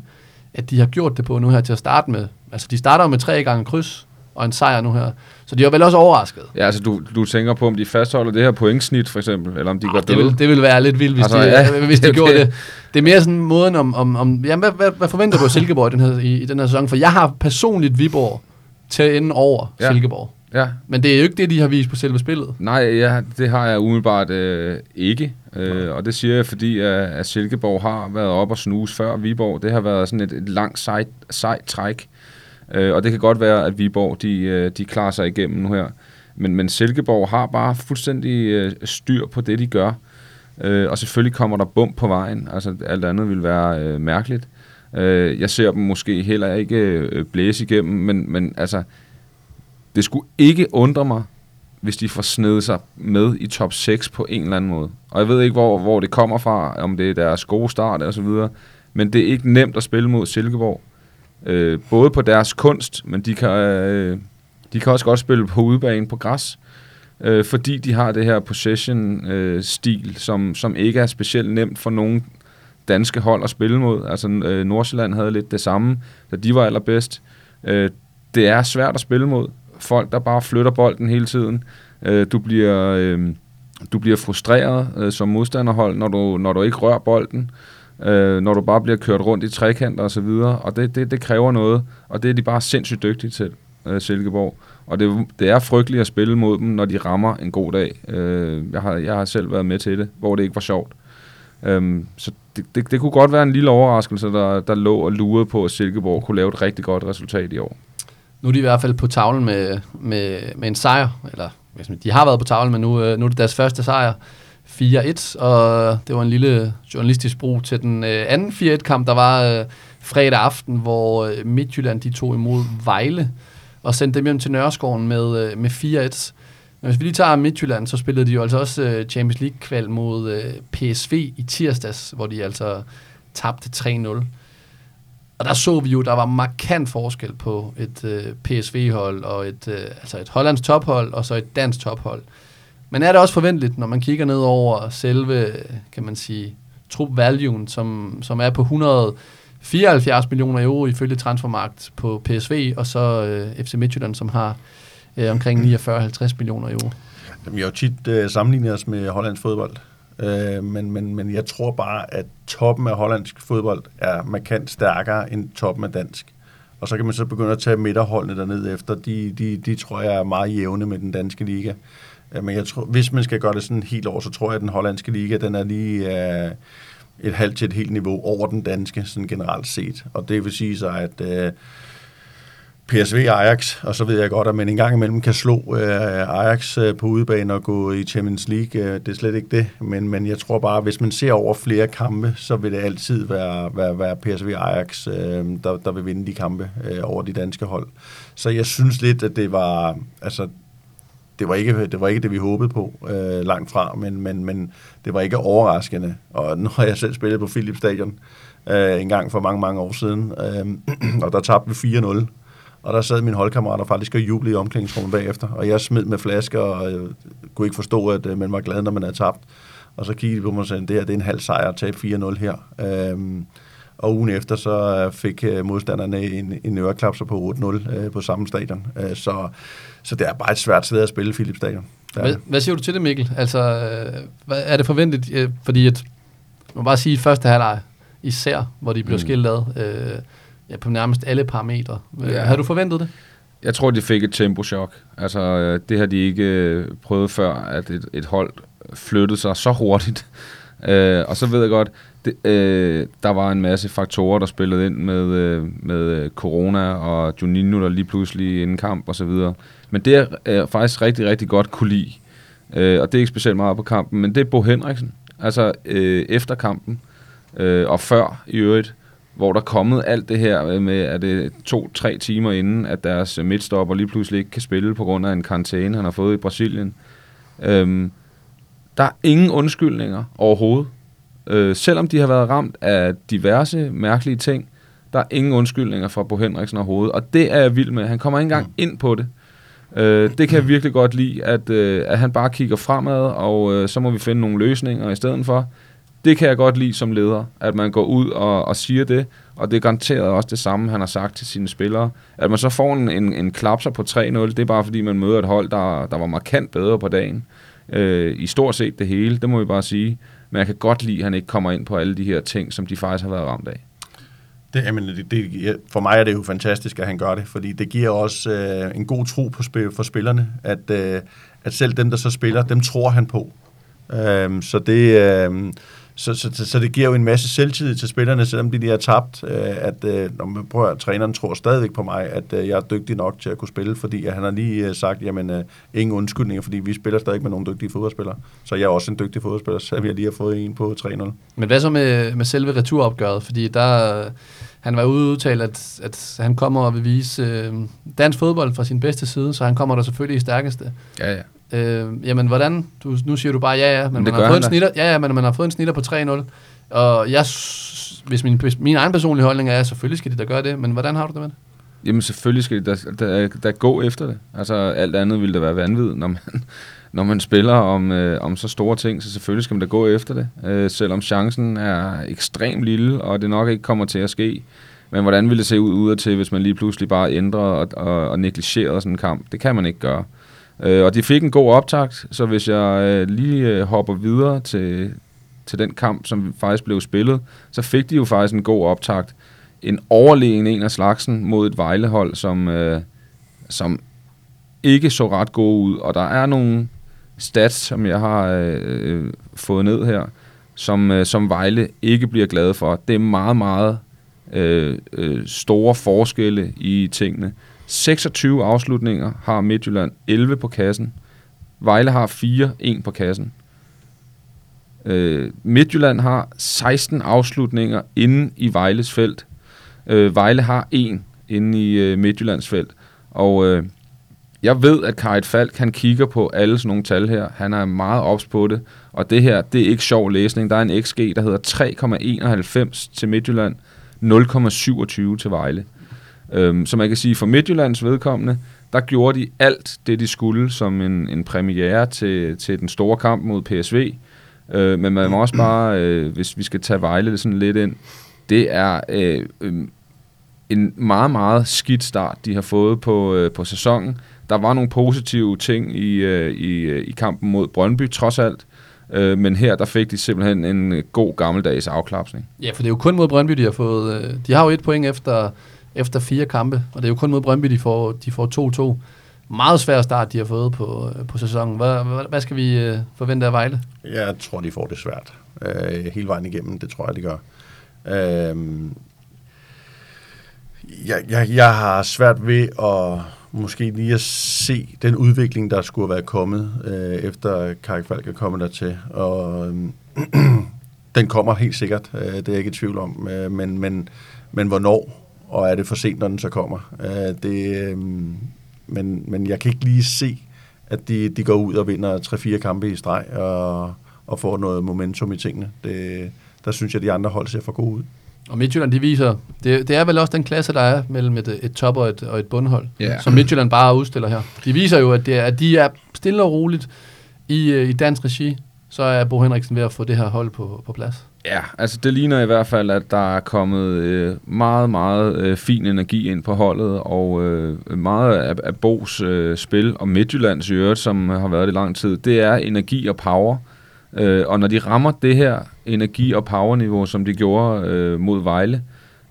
at de har gjort det på nu her til at starte med. Altså, de starter med tre gange kryds og en sejr nu her, så de er vel også overrasket. Ja, altså du, du tænker på, om de fastholder det her pointsnit, for eksempel, eller om de går Ah, det, døde. vil, det vil være lidt vildt, hvis Altså, de, ja, ja, hvis de det- gjorde det. Det er mere sådan måden om... om, om jamen, hvad, hvad, hvad forventer du af Silkeborg i den, her, i, i den her sæson? For jeg har personligt Viborg til at ende over Ja. ja. Silkeborg. Ja, Men det er jo ikke det, de har vist på selve spillet. nej, ja, det har jeg umiddelbart øh, ikke. Øh, og det siger jeg, fordi at, at Silkeborg har været op og snuse før Viborg. Det har været sådan et, et langt sejt, sejt træk. Øh, og det kan godt være, at Viborg de, øh, de klarer sig igennem nu her. Men, men Silkeborg har bare fuldstændig øh, styr på det, de gør. Øh, og selvfølgelig kommer der bump på vejen. Altså alt andet vil være øh, mærkeligt. Øh, jeg ser dem måske heller ikke øh, blæse igennem, men, men altså, det skulle ikke undre mig, hvis de får snedet sig med i top 6 på en eller anden måde. Og jeg ved ikke, hvor, hvor det kommer fra, om det er deres gode start eller så videre, men det er ikke nemt at spille mod Silkeborg. Øh, både på deres kunst, men de kan, øh, de kan også godt spille på udebane på græs, øh, fordi de har det her possession-stil, øh, som, som ikke er specielt nemt for nogen danske hold at spille mod. Altså øh, Nordsjælland havde lidt det samme, da de var allerbedst. Øh, det er svært at spille mod folk, der bare flytter bolden hele tiden. Øh, du bliver... Øh, du bliver frustreret øh, som modstanderhold, når du, når du ikke rører bolden, øh, Øh, når du bare bliver kørt rundt i trekanter osv., og det, det, det kræver noget, og det er de bare sindssygt dygtige til, øh, Silkeborg. Og det, det er frygteligt at spille mod dem, når de rammer en god dag. Øh, jeg, har, jeg har selv været med til det, hvor det ikke var sjovt. Øhm, så det, det, det kunne godt være en lille overraskelse, der, der lå og lurede på, at Silkeborg kunne lave et rigtig godt resultat i år. Nu er de i hvert fald på tavlen med, med, med en sejr, eller de har været på tavlen, men nu, øh, nu er det deres første sejr. 4-1, og det var en lille journalistisk brug til den øh, anden 4-1-kamp, der var øh, fredag aften, hvor øh, Midtjylland de tog imod Vejle og sendte dem hjem til Nørreskoven med, øh, med 4-1. Men hvis vi lige tager Midtjylland, så spillede de jo altså også øh, Champions League-kval mod øh, PSV i tirsdags, hvor de altså tabte 3-0. Og der så vi jo, der var markant forskel på et øh, PSV-hold og et, øh, altså et hollands tophold og så et dansk tophold. Men er det også forventeligt, når man kigger ned over selve, kan man sige, trup-valuen, som, som er på 174 millioner euro ifølge transfermarkt på PSV, og så øh, FC Midtjylland, som har øh, omkring 49-50 millioner euro. Jamen, jeg har jo tit øh, sammenlignet os med hollandsk fodbold. Øh, men, men, men jeg tror bare, at toppen af hollandsk fodbold er markant stærkere end toppen af dansk. Og så kan man så begynde at tage midterholdene dernede efter. De, de, de tror jeg er meget jævne med den danske liga. Men jeg tror, hvis man skal gøre det sådan helt over, så tror jeg, at den hollandske liga, den er lige øh, et halvt til et helt niveau over den danske, sådan generelt set. Og det vil sige så, at øh, PSV Ajax, og så ved jeg godt, at man en gang imellem kan slå øh, Ajax øh, på udebane og gå i Champions League. Øh, det er slet ikke det, men, men jeg tror bare, hvis man ser over flere kampe, så vil det altid være, være, være PSV Ajax, øh, der, der vil vinde de kampe øh, over de danske hold. Så jeg synes lidt, at det var, altså, det var ikke det, var ikke det vi håbede på øh, langt fra, men, men, men det var ikke overraskende. Og nu har jeg selv spillet på Philips Stadion øh, en gang for mange, mange år siden, øh, og der tabte vi 4-0 og der sad min holdkammerater faktisk og jublede i omklædningsrummet bagefter, og jeg smed med flasker, og øh, kunne ikke forstå, at øh, man var glad, når man havde tabt. Og så kiggede de på mig og sagde, det her det er en halv sejr at tabe 4-0 her. Øh, og ugen efter så fik øh, modstanderne en, en øreklapser på 8-0 øh, på samme stadion. Øh, så, så det er bare et svært sted at spille Philip Stadion. Hvad, hvad siger du til det, Mikkel? Altså, øh, hvad er det forventet? Øh, fordi at, man må bare sige, første halvleg, især, hvor de blev mm. skilt ad, øh, ja, på nærmest alle parametre. Øh, ja. Har du forventet det? Jeg tror, de fik et tempochok. Altså, øh, det har de ikke øh, prøvet før, at et, et hold flyttede sig så hurtigt. Øh, og så ved jeg godt, det, øh, der var en masse faktorer, der spillede ind med, øh, med øh, corona og Juninho, der lige pludselig inden kamp og så videre. Men det er øh, faktisk rigtig, rigtig godt kunne lide. Øh, og det er ikke specielt meget på kampen, men det er Bo Henriksen. Altså øh, efter kampen øh, og før i øvrigt hvor der er kommet alt det her med, at det to-tre timer inden, at deres midtstopper lige pludselig ikke kan spille på grund af en karantæne, han har fået i Brasilien. Øhm, der er ingen undskyldninger overhovedet. Øh, selvom de har været ramt af diverse mærkelige ting, der er ingen undskyldninger fra Bo Henriksen overhovedet, og det er jeg vild med. Han kommer ikke engang mm. ind på det. Øh, det kan jeg virkelig godt lide, at, øh, at han bare kigger fremad, og øh, så må vi finde nogle løsninger i stedet for. Det kan jeg godt lide som leder, at man går ud og, og siger det, og det er garanteret også det samme, han har sagt til sine spillere. At man så får en, en, en klapser på 3-0, det er bare fordi, man møder et hold, der, der var markant bedre på dagen. Øh, I stort set det hele, det må vi bare sige. Men jeg kan godt lide, at han ikke kommer ind på alle de her ting, som de faktisk har været ramt af. Det, jamen, det, det, for mig er det jo fantastisk, at han gør det, fordi det giver også øh, en god tro på spil, for spillerne, at, øh, at selv dem, der så spiller, dem tror han på. Øh, så det... Øh, så, så, så, så det giver jo en masse selvtid til spillerne, selvom de lige har tabt, øh, at øh, når man prøver, at træneren tror stadigvæk på mig, at øh, jeg er dygtig nok til at kunne spille, fordi at han har lige øh, sagt, jamen øh, ingen undskyldninger, fordi vi spiller stadig med nogle dygtige fodboldspillere. Så jeg er også en dygtig fodboldspiller, så vi har lige har fået en på 3-0. Men hvad så med, med selve returopgøret? Fordi der, han var ude udtalt, at, at han kommer og vil vise øh, dansk fodbold fra sin bedste side, så han kommer der selvfølgelig i stærkeste. Ja, ja. Øh, jamen, hvordan? Du, nu siger du bare ja, ja, men, men man har fået en snitter, ja, ja, men man har fået en snitter på 3-0. Og jeg, hvis min, min egen personlige holdning er, selvfølgelig skal de da gøre det, men hvordan har du det med det? Jamen selvfølgelig skal de da, da, da gå efter det. Altså alt andet ville da være vanvittigt, når man, når man spiller om, øh, om så store ting, så selvfølgelig skal man da gå efter det. Øh, selvom chancen er ekstremt lille, og det nok ikke kommer til at ske. Men hvordan ville det se ud udadtil, hvis man lige pludselig bare ændrer og, og, og negligerer sådan en kamp? Det kan man ikke gøre. Øh, og de fik en god optakt, så hvis jeg øh, lige øh, hopper videre til, til den kamp, som faktisk blev spillet, så fik de jo faktisk en god optakt. En overlegen en af slagsen mod et Vejlehold, som, øh, som ikke så ret god ud. Og der er nogle stats, som jeg har øh, øh, fået ned her, som, øh, som Vejle ikke bliver glade for. Det er meget, meget øh, øh, store forskelle i tingene. 26 afslutninger har Midtjylland, 11 på kassen. Vejle har 4, 1 på kassen. Øh, Midtjylland har 16 afslutninger inde i Vejles felt. Øh, Vejle har 1 inde i øh, Midtjyllands felt. Og øh, jeg ved, at Karit Falk, han kigger på alle sådan nogle tal her. Han er meget ops på det. Og det her, det er ikke sjov læsning. Der er en XG, der hedder 3,91 til Midtjylland, 0,27 til Vejle. Øhm, så man kan sige, for Midtjyllands vedkommende, der gjorde de alt det, de skulle som en, en premiere til, til den store kamp mod PSV. Øh, men man må også bare, øh, hvis vi skal tage Vejle sådan lidt ind, det er øh, øh, en meget, meget skidt start, de har fået på, øh, på sæsonen. Der var nogle positive ting i, øh, i, øh, i kampen mod Brøndby, trods alt. Øh, men her, der fik de simpelthen en god gammeldags afklapsning. Ja, for det er jo kun mod Brøndby, de har fået... Øh, de har jo et point efter efter fire kampe, og det er jo kun mod Brøndby, de får, de får 2-2. Meget svær start, de har fået på, på sæsonen. Hvad, hvad, hvad skal vi øh, forvente af Vejle? Jeg tror, de får det svært. Øh, hele vejen igennem, det tror jeg, de gør. Øh, Jeg, jeg, jeg har svært ved at måske lige at se den udvikling, der skulle være kommet, øh, efter Karik Falk er kommet dertil. Og øh, den kommer helt sikkert, øh, det er jeg ikke i tvivl om. Øh, men, men, men hvornår, og er det for sent, når den så kommer? Øh, det, øh, men, men jeg kan ikke lige se, at de, de går ud og vinder 3-4 kampe i streg og, og får noget momentum i tingene. Det, der synes jeg, at de andre hold ser for gode ud. Og Midtjylland, de viser, det, det er vel også den klasse, der er mellem et, et top og et, og et bundhold, Ja. som Midtjylland bare udstiller her. De viser jo, at, det er, at de er stille og roligt i, øh, i dansk regi, så er Bo Henriksen ved at få det her hold på, på plads. Ja, altså det ligner i hvert fald, at der er kommet øh, meget, meget øh, fin energi ind på holdet, og øh, meget af, af Bos øh, spil, og Midtjyllands i øvrigt, som har været det i lang tid, det er energi og power. Øh, Øh, og når de rammer det her energi- og powerniveau, som de gjorde øh, mod Vejle,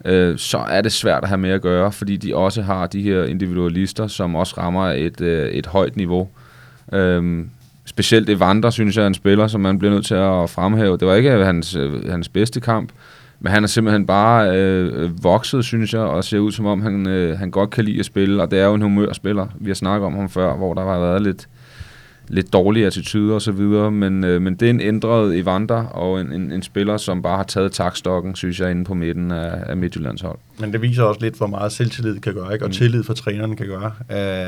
øh, så er det svært at have med at gøre, fordi de også har de her individualister, som også rammer et, øh, et højt niveau. Øh, specielt Evander, synes jeg, er en spiller, som man bliver nødt til at fremhæve. Det var ikke hans, øh, hans bedste kamp, men han er simpelthen bare øh, vokset, synes jeg, og ser ud som om, han, øh, han godt kan lide at spille, og det er jo en humørspiller. Vi har snakket om ham før, hvor der har været lidt, lidt dårlige så videre, men, øh, men det er en ændret Evander, og en, en, en spiller, som bare har taget takstokken, synes jeg, inde på midten af, af Midtjyllands hold. Men det viser også lidt, hvor meget selvtillid kan gøre, ikke? og Mm. tillid for træneren kan gøre.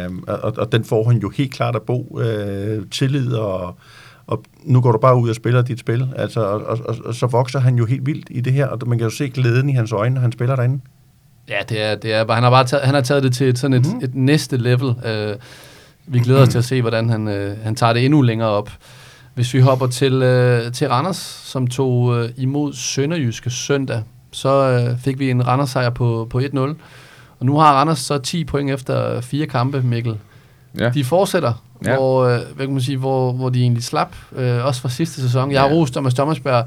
Uh, og, og den får han jo helt klart at bo. Uh, tillid, og, og nu går du bare ud og spiller dit spil. Altså, og, og, og, og så vokser han jo helt vildt i det her, og man kan jo se glæden i hans øjne, når han spiller derinde. Ja, det er, det er, bare- han har bare taget, han har taget det til et, sådan et, mm. et næste level. Uh, vi glæder os til at se, hvordan han, uh, han tager det endnu længere op. Hvis vi hopper til, uh, til Randers, som tog uh, imod Sønderjyske søndag, så uh, fik vi en Randers sejr på, på 1-0. Og nu har Randers så 10 point efter fire kampe, Mikkel. Ja. De fortsætter, Ja. hvor, øh, hvad kan man sige, hvor, hvor de egentlig slap, øh, også fra sidste sæson. Jeg har Ja. rost Thomas Thomasberg.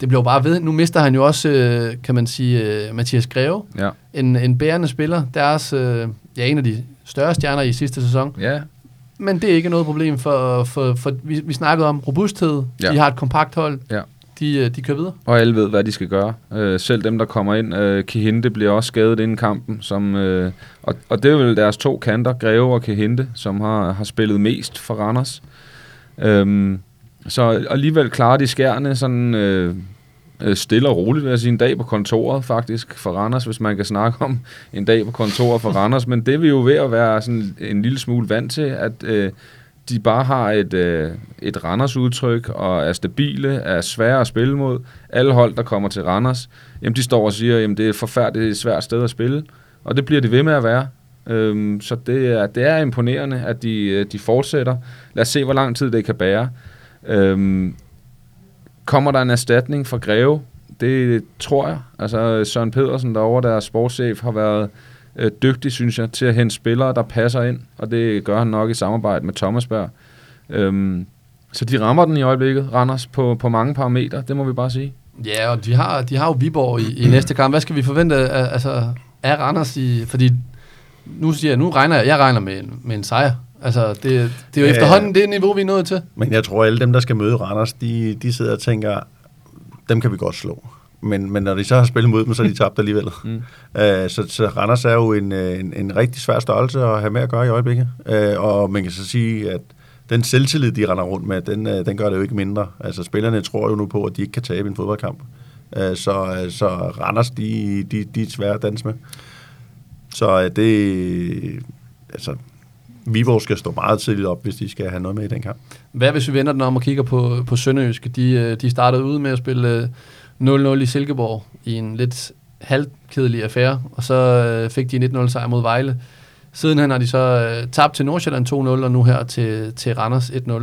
Det blev bare ved. Nu mister han jo også, øh, kan man sige, øh, Mathias Greve, Ja, en, en bærende spiller. Deres, øh, ja, en af de større stjerner i sidste sæson. ja, Men det er ikke noget problem for, for, for vi, vi snakkede om robusthed. Ja. De har et kompakt hold. Ja. De, øh, de kører videre. og alle ved, hvad de skal gøre. Øh, selv dem, der kommer ind. Øh, Kihinde bliver også skadet inden kampen. Som, øh, og, og det er vel deres to kanter, Greve og Kihinde, som har, har spillet mest for Randers. Øhm, så alligevel klarer de skærne sådan øh, Øh, stille og roligt, vil jeg sige, en dag på kontoret faktisk for Randers, hvis man kan snakke om en dag på kontoret for Randers. Men det er vi jo ved at være sådan en lille smule vant til, at øh, de bare har et, øh, et Randers udtryk og er stabile, er svære at spille mod. Alle hold, der kommer til Randers, jamen de står og siger, jamen det er et forfærdeligt svært sted at spille, og det bliver de ved med at være. Øhm, så det er, det er imponerende, at de, øh, de fortsætter. Lad os se, hvor lang tid det kan bære. Øhm, kommer der en erstatning for Greve? Det tror jeg. Altså Søren Pedersen derovre, deres sportschef, har været øh, dygtig, synes jeg, til at hente spillere, der passer ind, og det gør han nok i samarbejde med Thomasberg. Øhm, så de rammer den i øjeblikket, Randers, på, på mange parametre, det må vi bare sige. Ja, og de har, de har jo Viborg i, i næste kamp. Hvad skal vi forvente af, altså, af Randers? I, fordi nu siger jeg, nu regner jeg, jeg regner med, en- med en sejr. Altså, det, det er jo Ja. efterhånden det niveau, vi er nået til. Men jeg tror, at alle dem, der skal møde Randers, de, de sidder og tænker, dem kan vi godt slå. Men, men når de så har spillet mod dem, så er de tabt alligevel. Mm. Uh, så, så Randers er jo en, øh, en, en rigtig svær størrelse at have med at gøre i øjeblikket. Uh, og man kan så sige, at den selvtillid, de render rundt med, den, uh, den gør det jo ikke mindre. Altså spillerne tror jo nu på, at de ikke kan tabe en fodboldkamp. Uh, så, uh, så Randers, de, de, de er svære at danse med. Så uh, det... Altså, Viborg skal stå meget tidligt op, hvis de skal have noget med i den kamp. Hvad hvis vi vender den om og kigger på, på Sønderjyske? De, øh, de startede ud med at spille øh, 0-0 i Silkeborg i en lidt halvkedelig affære, og så øh, fik de en 1-0 sejr mod Vejle. Sidenhen har de så øh, tabt til Nordsjælland 2-0, og nu her til, til Randers 1-0.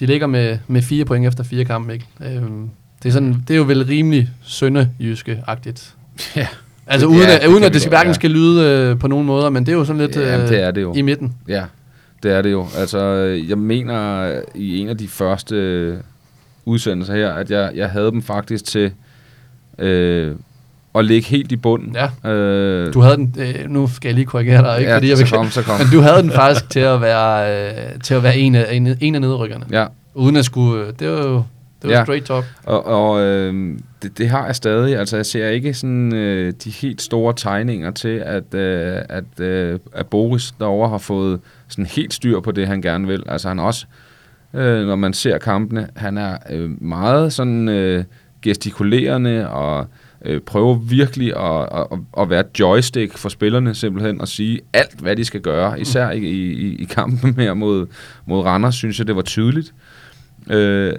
De ligger med, med fire point efter fire kampe, ikke? Øhm, det, er sådan, det er jo vel rimelig sønderjyske-agtigt. Ja. Altså uden, ja, at, det uden at det skal, hverken ja. skal lyde øh, på nogen måder, men det er jo sådan lidt Ja, øh, det er det jo. i midten. Ja, det er det jo. Altså, jeg mener øh, i en af de første øh, udsendelser her, at jeg, jeg havde dem faktisk til øh, at ligge helt i bunden. Ja. Øh, Du havde den, øh, nu skal jeg lige korrigere dig, ikke? ja, fordi jeg så kom, så kom. men du havde den faktisk til at være, øh, til at være en, af, en, en af nedrykkerne. Ja, Uden at skulle, øh, det var jo det var Ja. straight talk. og, og øh, det, det har jeg stadig. Altså, jeg ser ikke sådan øh, de helt store tegninger til, at, øh, at, øh, at Boris derovre har fået sådan helt styr på det, han gerne vil. Altså, han også, øh, når man ser kampene, han er øh, meget sådan øh, gestikulerende og øh, prøver virkelig at, at, at være joystick for spillerne simpelthen og sige alt, hvad de skal gøre. Især i, i, i kampen her mod, mod Randers, synes jeg, det var tydeligt. Øh,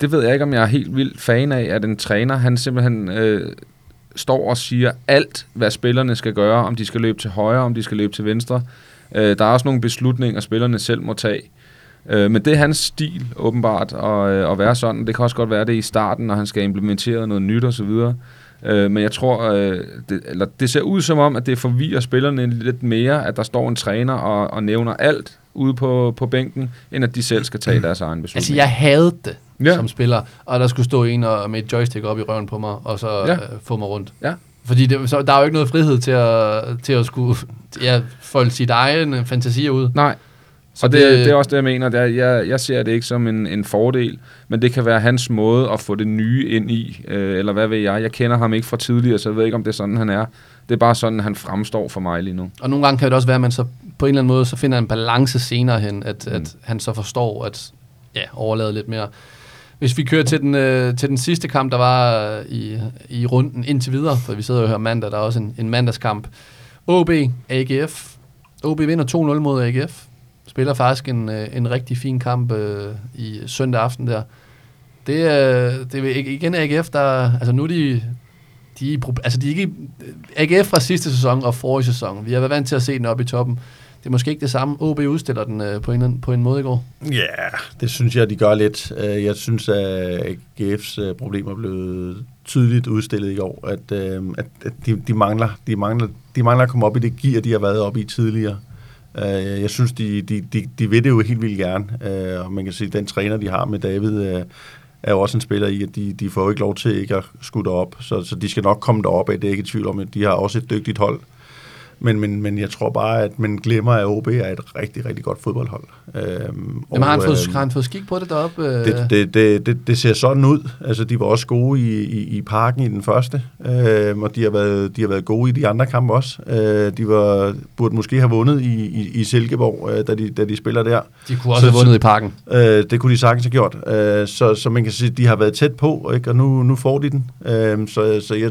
det ved jeg ikke, om jeg er helt vildt fan af, at en træner, han simpelthen øh, står og siger alt, hvad spillerne skal gøre, om de skal løbe til højre, om de skal løbe til venstre. Øh, der er også nogle beslutninger, spillerne selv må tage. Øh, men det er hans stil, åbenbart, at, øh, at være sådan. Det kan også godt være det i starten, når han skal implementere noget nyt og så videre. Øh, men jeg tror, øh, det, eller det ser ud som om, at det forvirrer spillerne lidt mere, at der står en træner og, og nævner alt ude på, på bænken, end at de selv skal tage deres egen beslutning. Altså, jeg havde det Ja. som spiller, og der skulle stå en og, med et joystick op i røven på mig, og så Ja. øh, få mig rundt. Ja. Fordi det, så, der er jo ikke noget frihed til at, til at skulle ja, folde sit egen fantasier ud. Nej, Så og det, det, det er også det, jeg mener. Det er, jeg, jeg ser det ikke som en, en fordel, men det kan være hans måde at få det nye ind i, øh, eller hvad ved jeg. Jeg kender ham ikke fra tidligere, så jeg ved ikke, om det er sådan, han er. Det er bare sådan, han fremstår for mig lige nu. Og nogle gange kan det også være, at man så på en eller anden måde så finder en balance senere hen, at, mm. at han så forstår at ja, overlade lidt mere. Hvis vi kører til den, øh, til den sidste kamp, der var øh, i, i runden indtil videre, for vi sidder jo her mandag, der er også en, en mandagskamp. OB, AGF. OB vinder 2-0 mod AGF. Spiller faktisk en, øh, en rigtig fin kamp øh, i søndag aften der. Det, øh, det er igen AGF, der... Altså nu er de... De altså de er ikke... AGF fra sidste sæson og forrige sæson. Vi har været vant til at se den op i toppen. Det er måske ikke det samme. OB udstiller den øh, på, en, på en måde i går. Ja, det synes jeg, de gør lidt. Øh, jeg synes, at GF's øh, problemer blev tydeligt udstillet i går, at, øh, at, at de, de, mangler, de, mangler, de mangler at komme op i det gear, de har været oppe i tidligere. Øh, Jeg synes, de, de, de, de vil det jo helt vildt gerne, Øh, og man kan sige, at den træner, de har med David, øh, er jo også en spiller i, at de, de får jo ikke lov til ikke at skudte op, så, så de skal nok komme derop af, det er ikke i tvivl om, at de har også et dygtigt hold. Men, men, men jeg tror bare, at man glemmer, at OB er et rigtig, rigtig godt fodboldhold. Øhm, Jamen, har, han fået, øhm, har han fået skik på det deroppe? Øh, det, det, det, det, det ser sådan ud. Altså, de var også gode i, i, i parken i den første, øh, og de har, været, de har været gode i de andre kampe også. Øh, de var, burde måske have vundet i, i, i Silkeborg, øh, da, de, da de spiller der. de kunne også så- have vundet i parken. Øh, det kunne de sagtens have gjort. Øh, så, så man kan sige, at de har været tæt på, ikke? og nu, nu får de den. Øh, så, så jeg,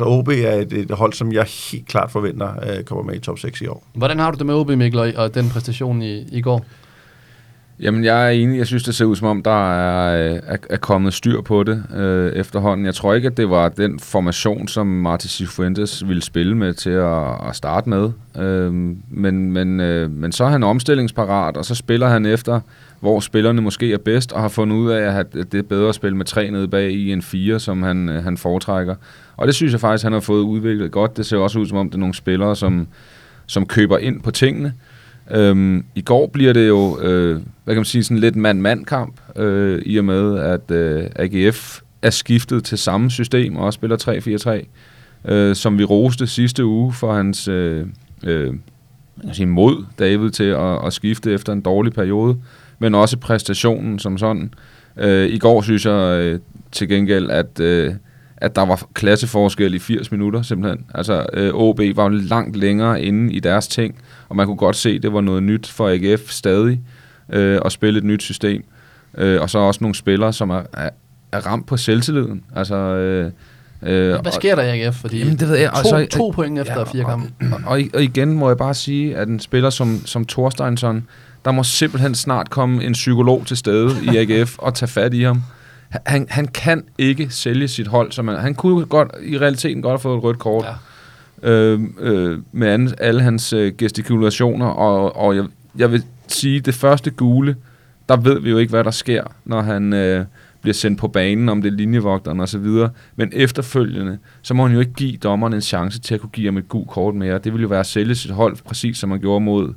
altså OB er et, et hold, som jeg helt klart forventer øh, kommer med i top 6 i år. Hvordan har du det med OB, Mikkel, og, og den præstation i, i går? Jamen, jeg er enig. Jeg synes, det ser ud som om, der er, øh, er, er kommet styr på det øh, efterhånden. Jeg tror ikke, at det var den formation, som Martin Cifuentes ville spille med til at, at starte med. Øh, men, men, øh, men så er han omstillingsparat, og så spiller han efter, hvor spillerne måske er bedst, og har fundet ud af, at det er bedre at spille med tre nede bag i en fire, som han, øh, han foretrækker. Og det synes jeg faktisk, han har fået udviklet godt. Det ser også ud som om, det er nogle spillere, som, som køber ind på tingene. Øhm, I går bliver det jo, øh, hvad kan man sige, sådan lidt mand-mand-kamp, øh, i og med, at øh, AGF er skiftet til samme system og også spiller 3-4-3, øh, som vi roste sidste uge for hans øh, øh, kan sige, mod David til at, at skifte efter en dårlig periode, men også præstationen som sådan. Øh, I går synes jeg øh, til gengæld, at, øh, at der var klasseforskel i 80 minutter simpelthen. Altså øh, OB var jo langt længere inde i deres ting, og man kunne godt se, at det var noget nyt for AGF stadig øh, at spille et nyt system. Øh, og så også nogle spillere, som er, er, er ramt på selvtilliden. Altså, øh, øh, Hvad sker der i AGF? Fordi Jamen, det ved jeg. To, Og så- to point efter Ja, fire kampe. og, og, og igen må jeg bare sige, at en spiller som, som Thorsteinsson, der må simpelthen snart komme en psykolog til stede i AGF og tage fat i ham. Han, han kan ikke sælge sit hold, som han, han kunne godt, i realiteten godt have fået et rødt kort. Ja. øh, øh, med an, alle hans øh, gestikulationer, og, og jeg, jeg vil sige, det første gule, der ved vi jo ikke, hvad der sker, når han øh, bliver sendt på banen, om det er linjevogteren og så videre. Men efterfølgende, så må han jo ikke give dommeren en chance til at kunne give ham et gult kort mere. Det ville jo være at sælge sit hold, præcis som man gjorde mod,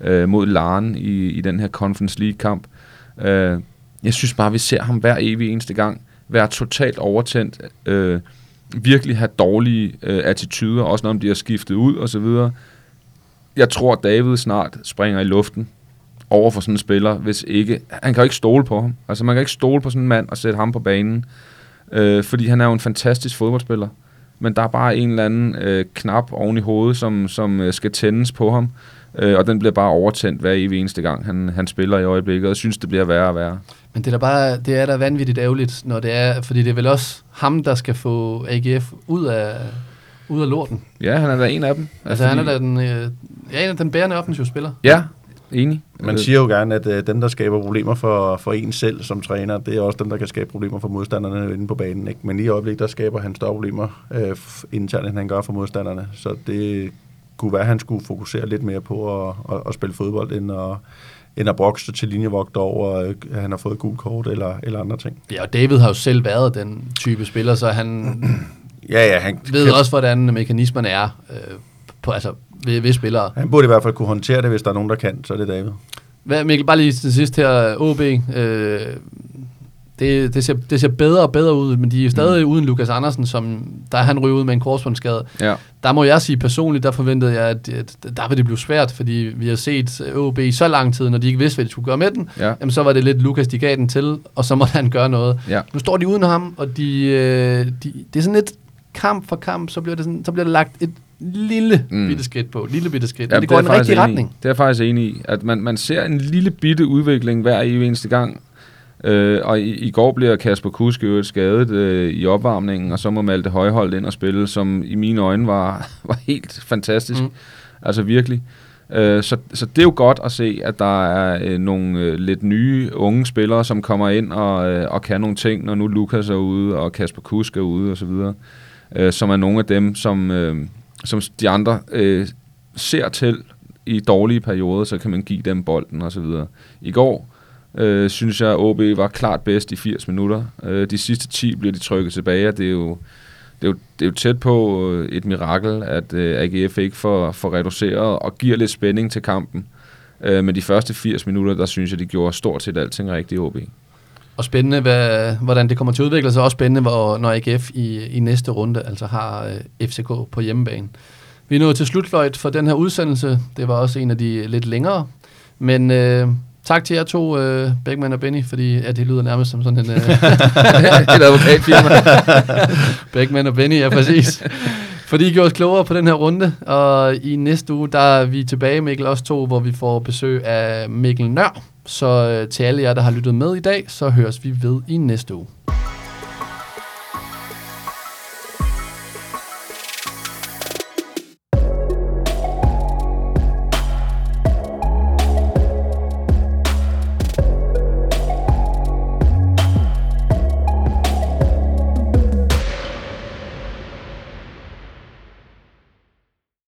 øh, mod Laren i, i den her Conference League-kamp. Øh, jeg synes bare, vi ser ham hver evig eneste gang være totalt overtændt, øh, virkelig have dårlige øh, attityder, også når de har skiftet ud og så videre. Jeg tror, David snart springer i luften over for sådan en spiller, hvis ikke... Han kan jo ikke stole på ham. Altså, man kan ikke stole på sådan en mand og sætte ham på banen. øh, fordi han er jo en fantastisk fodboldspiller. Men der er bare en eller anden øh, knap oven i hovedet, som, som øh, skal tændes på ham. Øh, og den bliver bare overtændt hver evig eneste gang, han, han spiller i øjeblikket, og synes, det bliver værre og værre. Men det er da bare, det er da vanvittigt ærgerligt, når det er, fordi det er vel også ham, der skal få AGF ud af, ud af lorten. Ja, han er da en af dem. Altså, han er da den, øh, ja, en af den bærende offensive spiller. Ja, enig. Man Øh, siger jo gerne, at øh, dem, der skaber problemer for, for en selv som træner, det er også dem, der kan skabe problemer for modstanderne inde på banen. Ikke? Men i øjeblikket, der skaber han større problemer øh, internt, end han gør for modstanderne. Så det kunne være, at han skulle fokusere lidt mere på at, at, at spille fodbold, end at, end at brokse til linjevogter over, at han har fået gul kort eller, eller andre ting. Ja, og David har jo selv været den type spiller, så han Ja, ja, han, ved også, hvordan mekanismerne er øh, på, altså, ved, ved spillere. han burde i hvert fald kunne håndtere det, hvis der er nogen, der kan, så er det David. Hvad, Mikkel, bare lige til sidst her, OB, øh, det, det, ser, det ser bedre og bedre ud, men de er stadig mm. uden Lukas Andersen, som der er han ryger ud med en korsbåndsskade. Ja. Der må jeg sige personligt, der forventede jeg, at, at der vil det blive svært, fordi vi har set OB i så lang tid, når de ikke vidste, hvad de skulle gøre med den, Ja. jamen så var det lidt Lukas, de gav den til, og så måtte han gøre noget. Ja. Nu står de uden ham, og de, øh, de, det er sådan lidt kamp for kamp, så bliver det, sådan, så bliver der lagt et lille Mm. bitte skridt på, lille bitte skridt, Ja, men det går i den rigtige enig i. retning. Det er jeg faktisk enig i, at man, man ser en lille bitte udvikling hver eneste gang. Øh, og i, i går bliver Kasper Kusk jo skadet øh, i opvarmningen, og så må Malte Højholdt ind og spille, som i mine øjne var, var helt fantastisk. Mm. Altså virkelig. Øh, så, så det er jo godt at se, at der er øh, nogle øh, lidt nye unge spillere, som kommer ind og, øh, og kan nogle ting, når nu Lukas er ude, og Kasper Kusk er ude osv., øh, som er nogle af dem, som, øh, som de andre øh, ser til i dårlige perioder, så kan man give dem bolden og så videre. I går øh, synes jeg, at OB var klart bedst i 80 minutter. Øh, de sidste 10 bliver de trykket tilbage, og det er jo, det er jo, det er jo tæt på øh, et mirakel, at øh, AGF ikke får, får reduceret og giver lidt spænding til kampen. Øh, men de første 80 minutter, der synes jeg, de gjorde stort set alting rigtigt i OB. Og spændende, hvad, hvordan det kommer til at udvikle sig. Også spændende, hvor, når AGF i, i næste runde altså har øh, FCK på hjemmebane. Vi er nået til slutfløjt for den her udsendelse. Det var også en af de lidt længere. Men øh, tak til jer to, øh, Beckmann og Benny, fordi ja, det lyder nærmest som sådan en... Øh, et advokatfirma. Beckmann og Benny, ja præcis. Fordi I gjorde os klogere på den her runde, og i næste uge, der er vi tilbage, Mikkel, også to, hvor vi får besøg af Mikkel Nør. Så øh, til alle jer, der har lyttet med i dag, så høres vi ved i næste uge.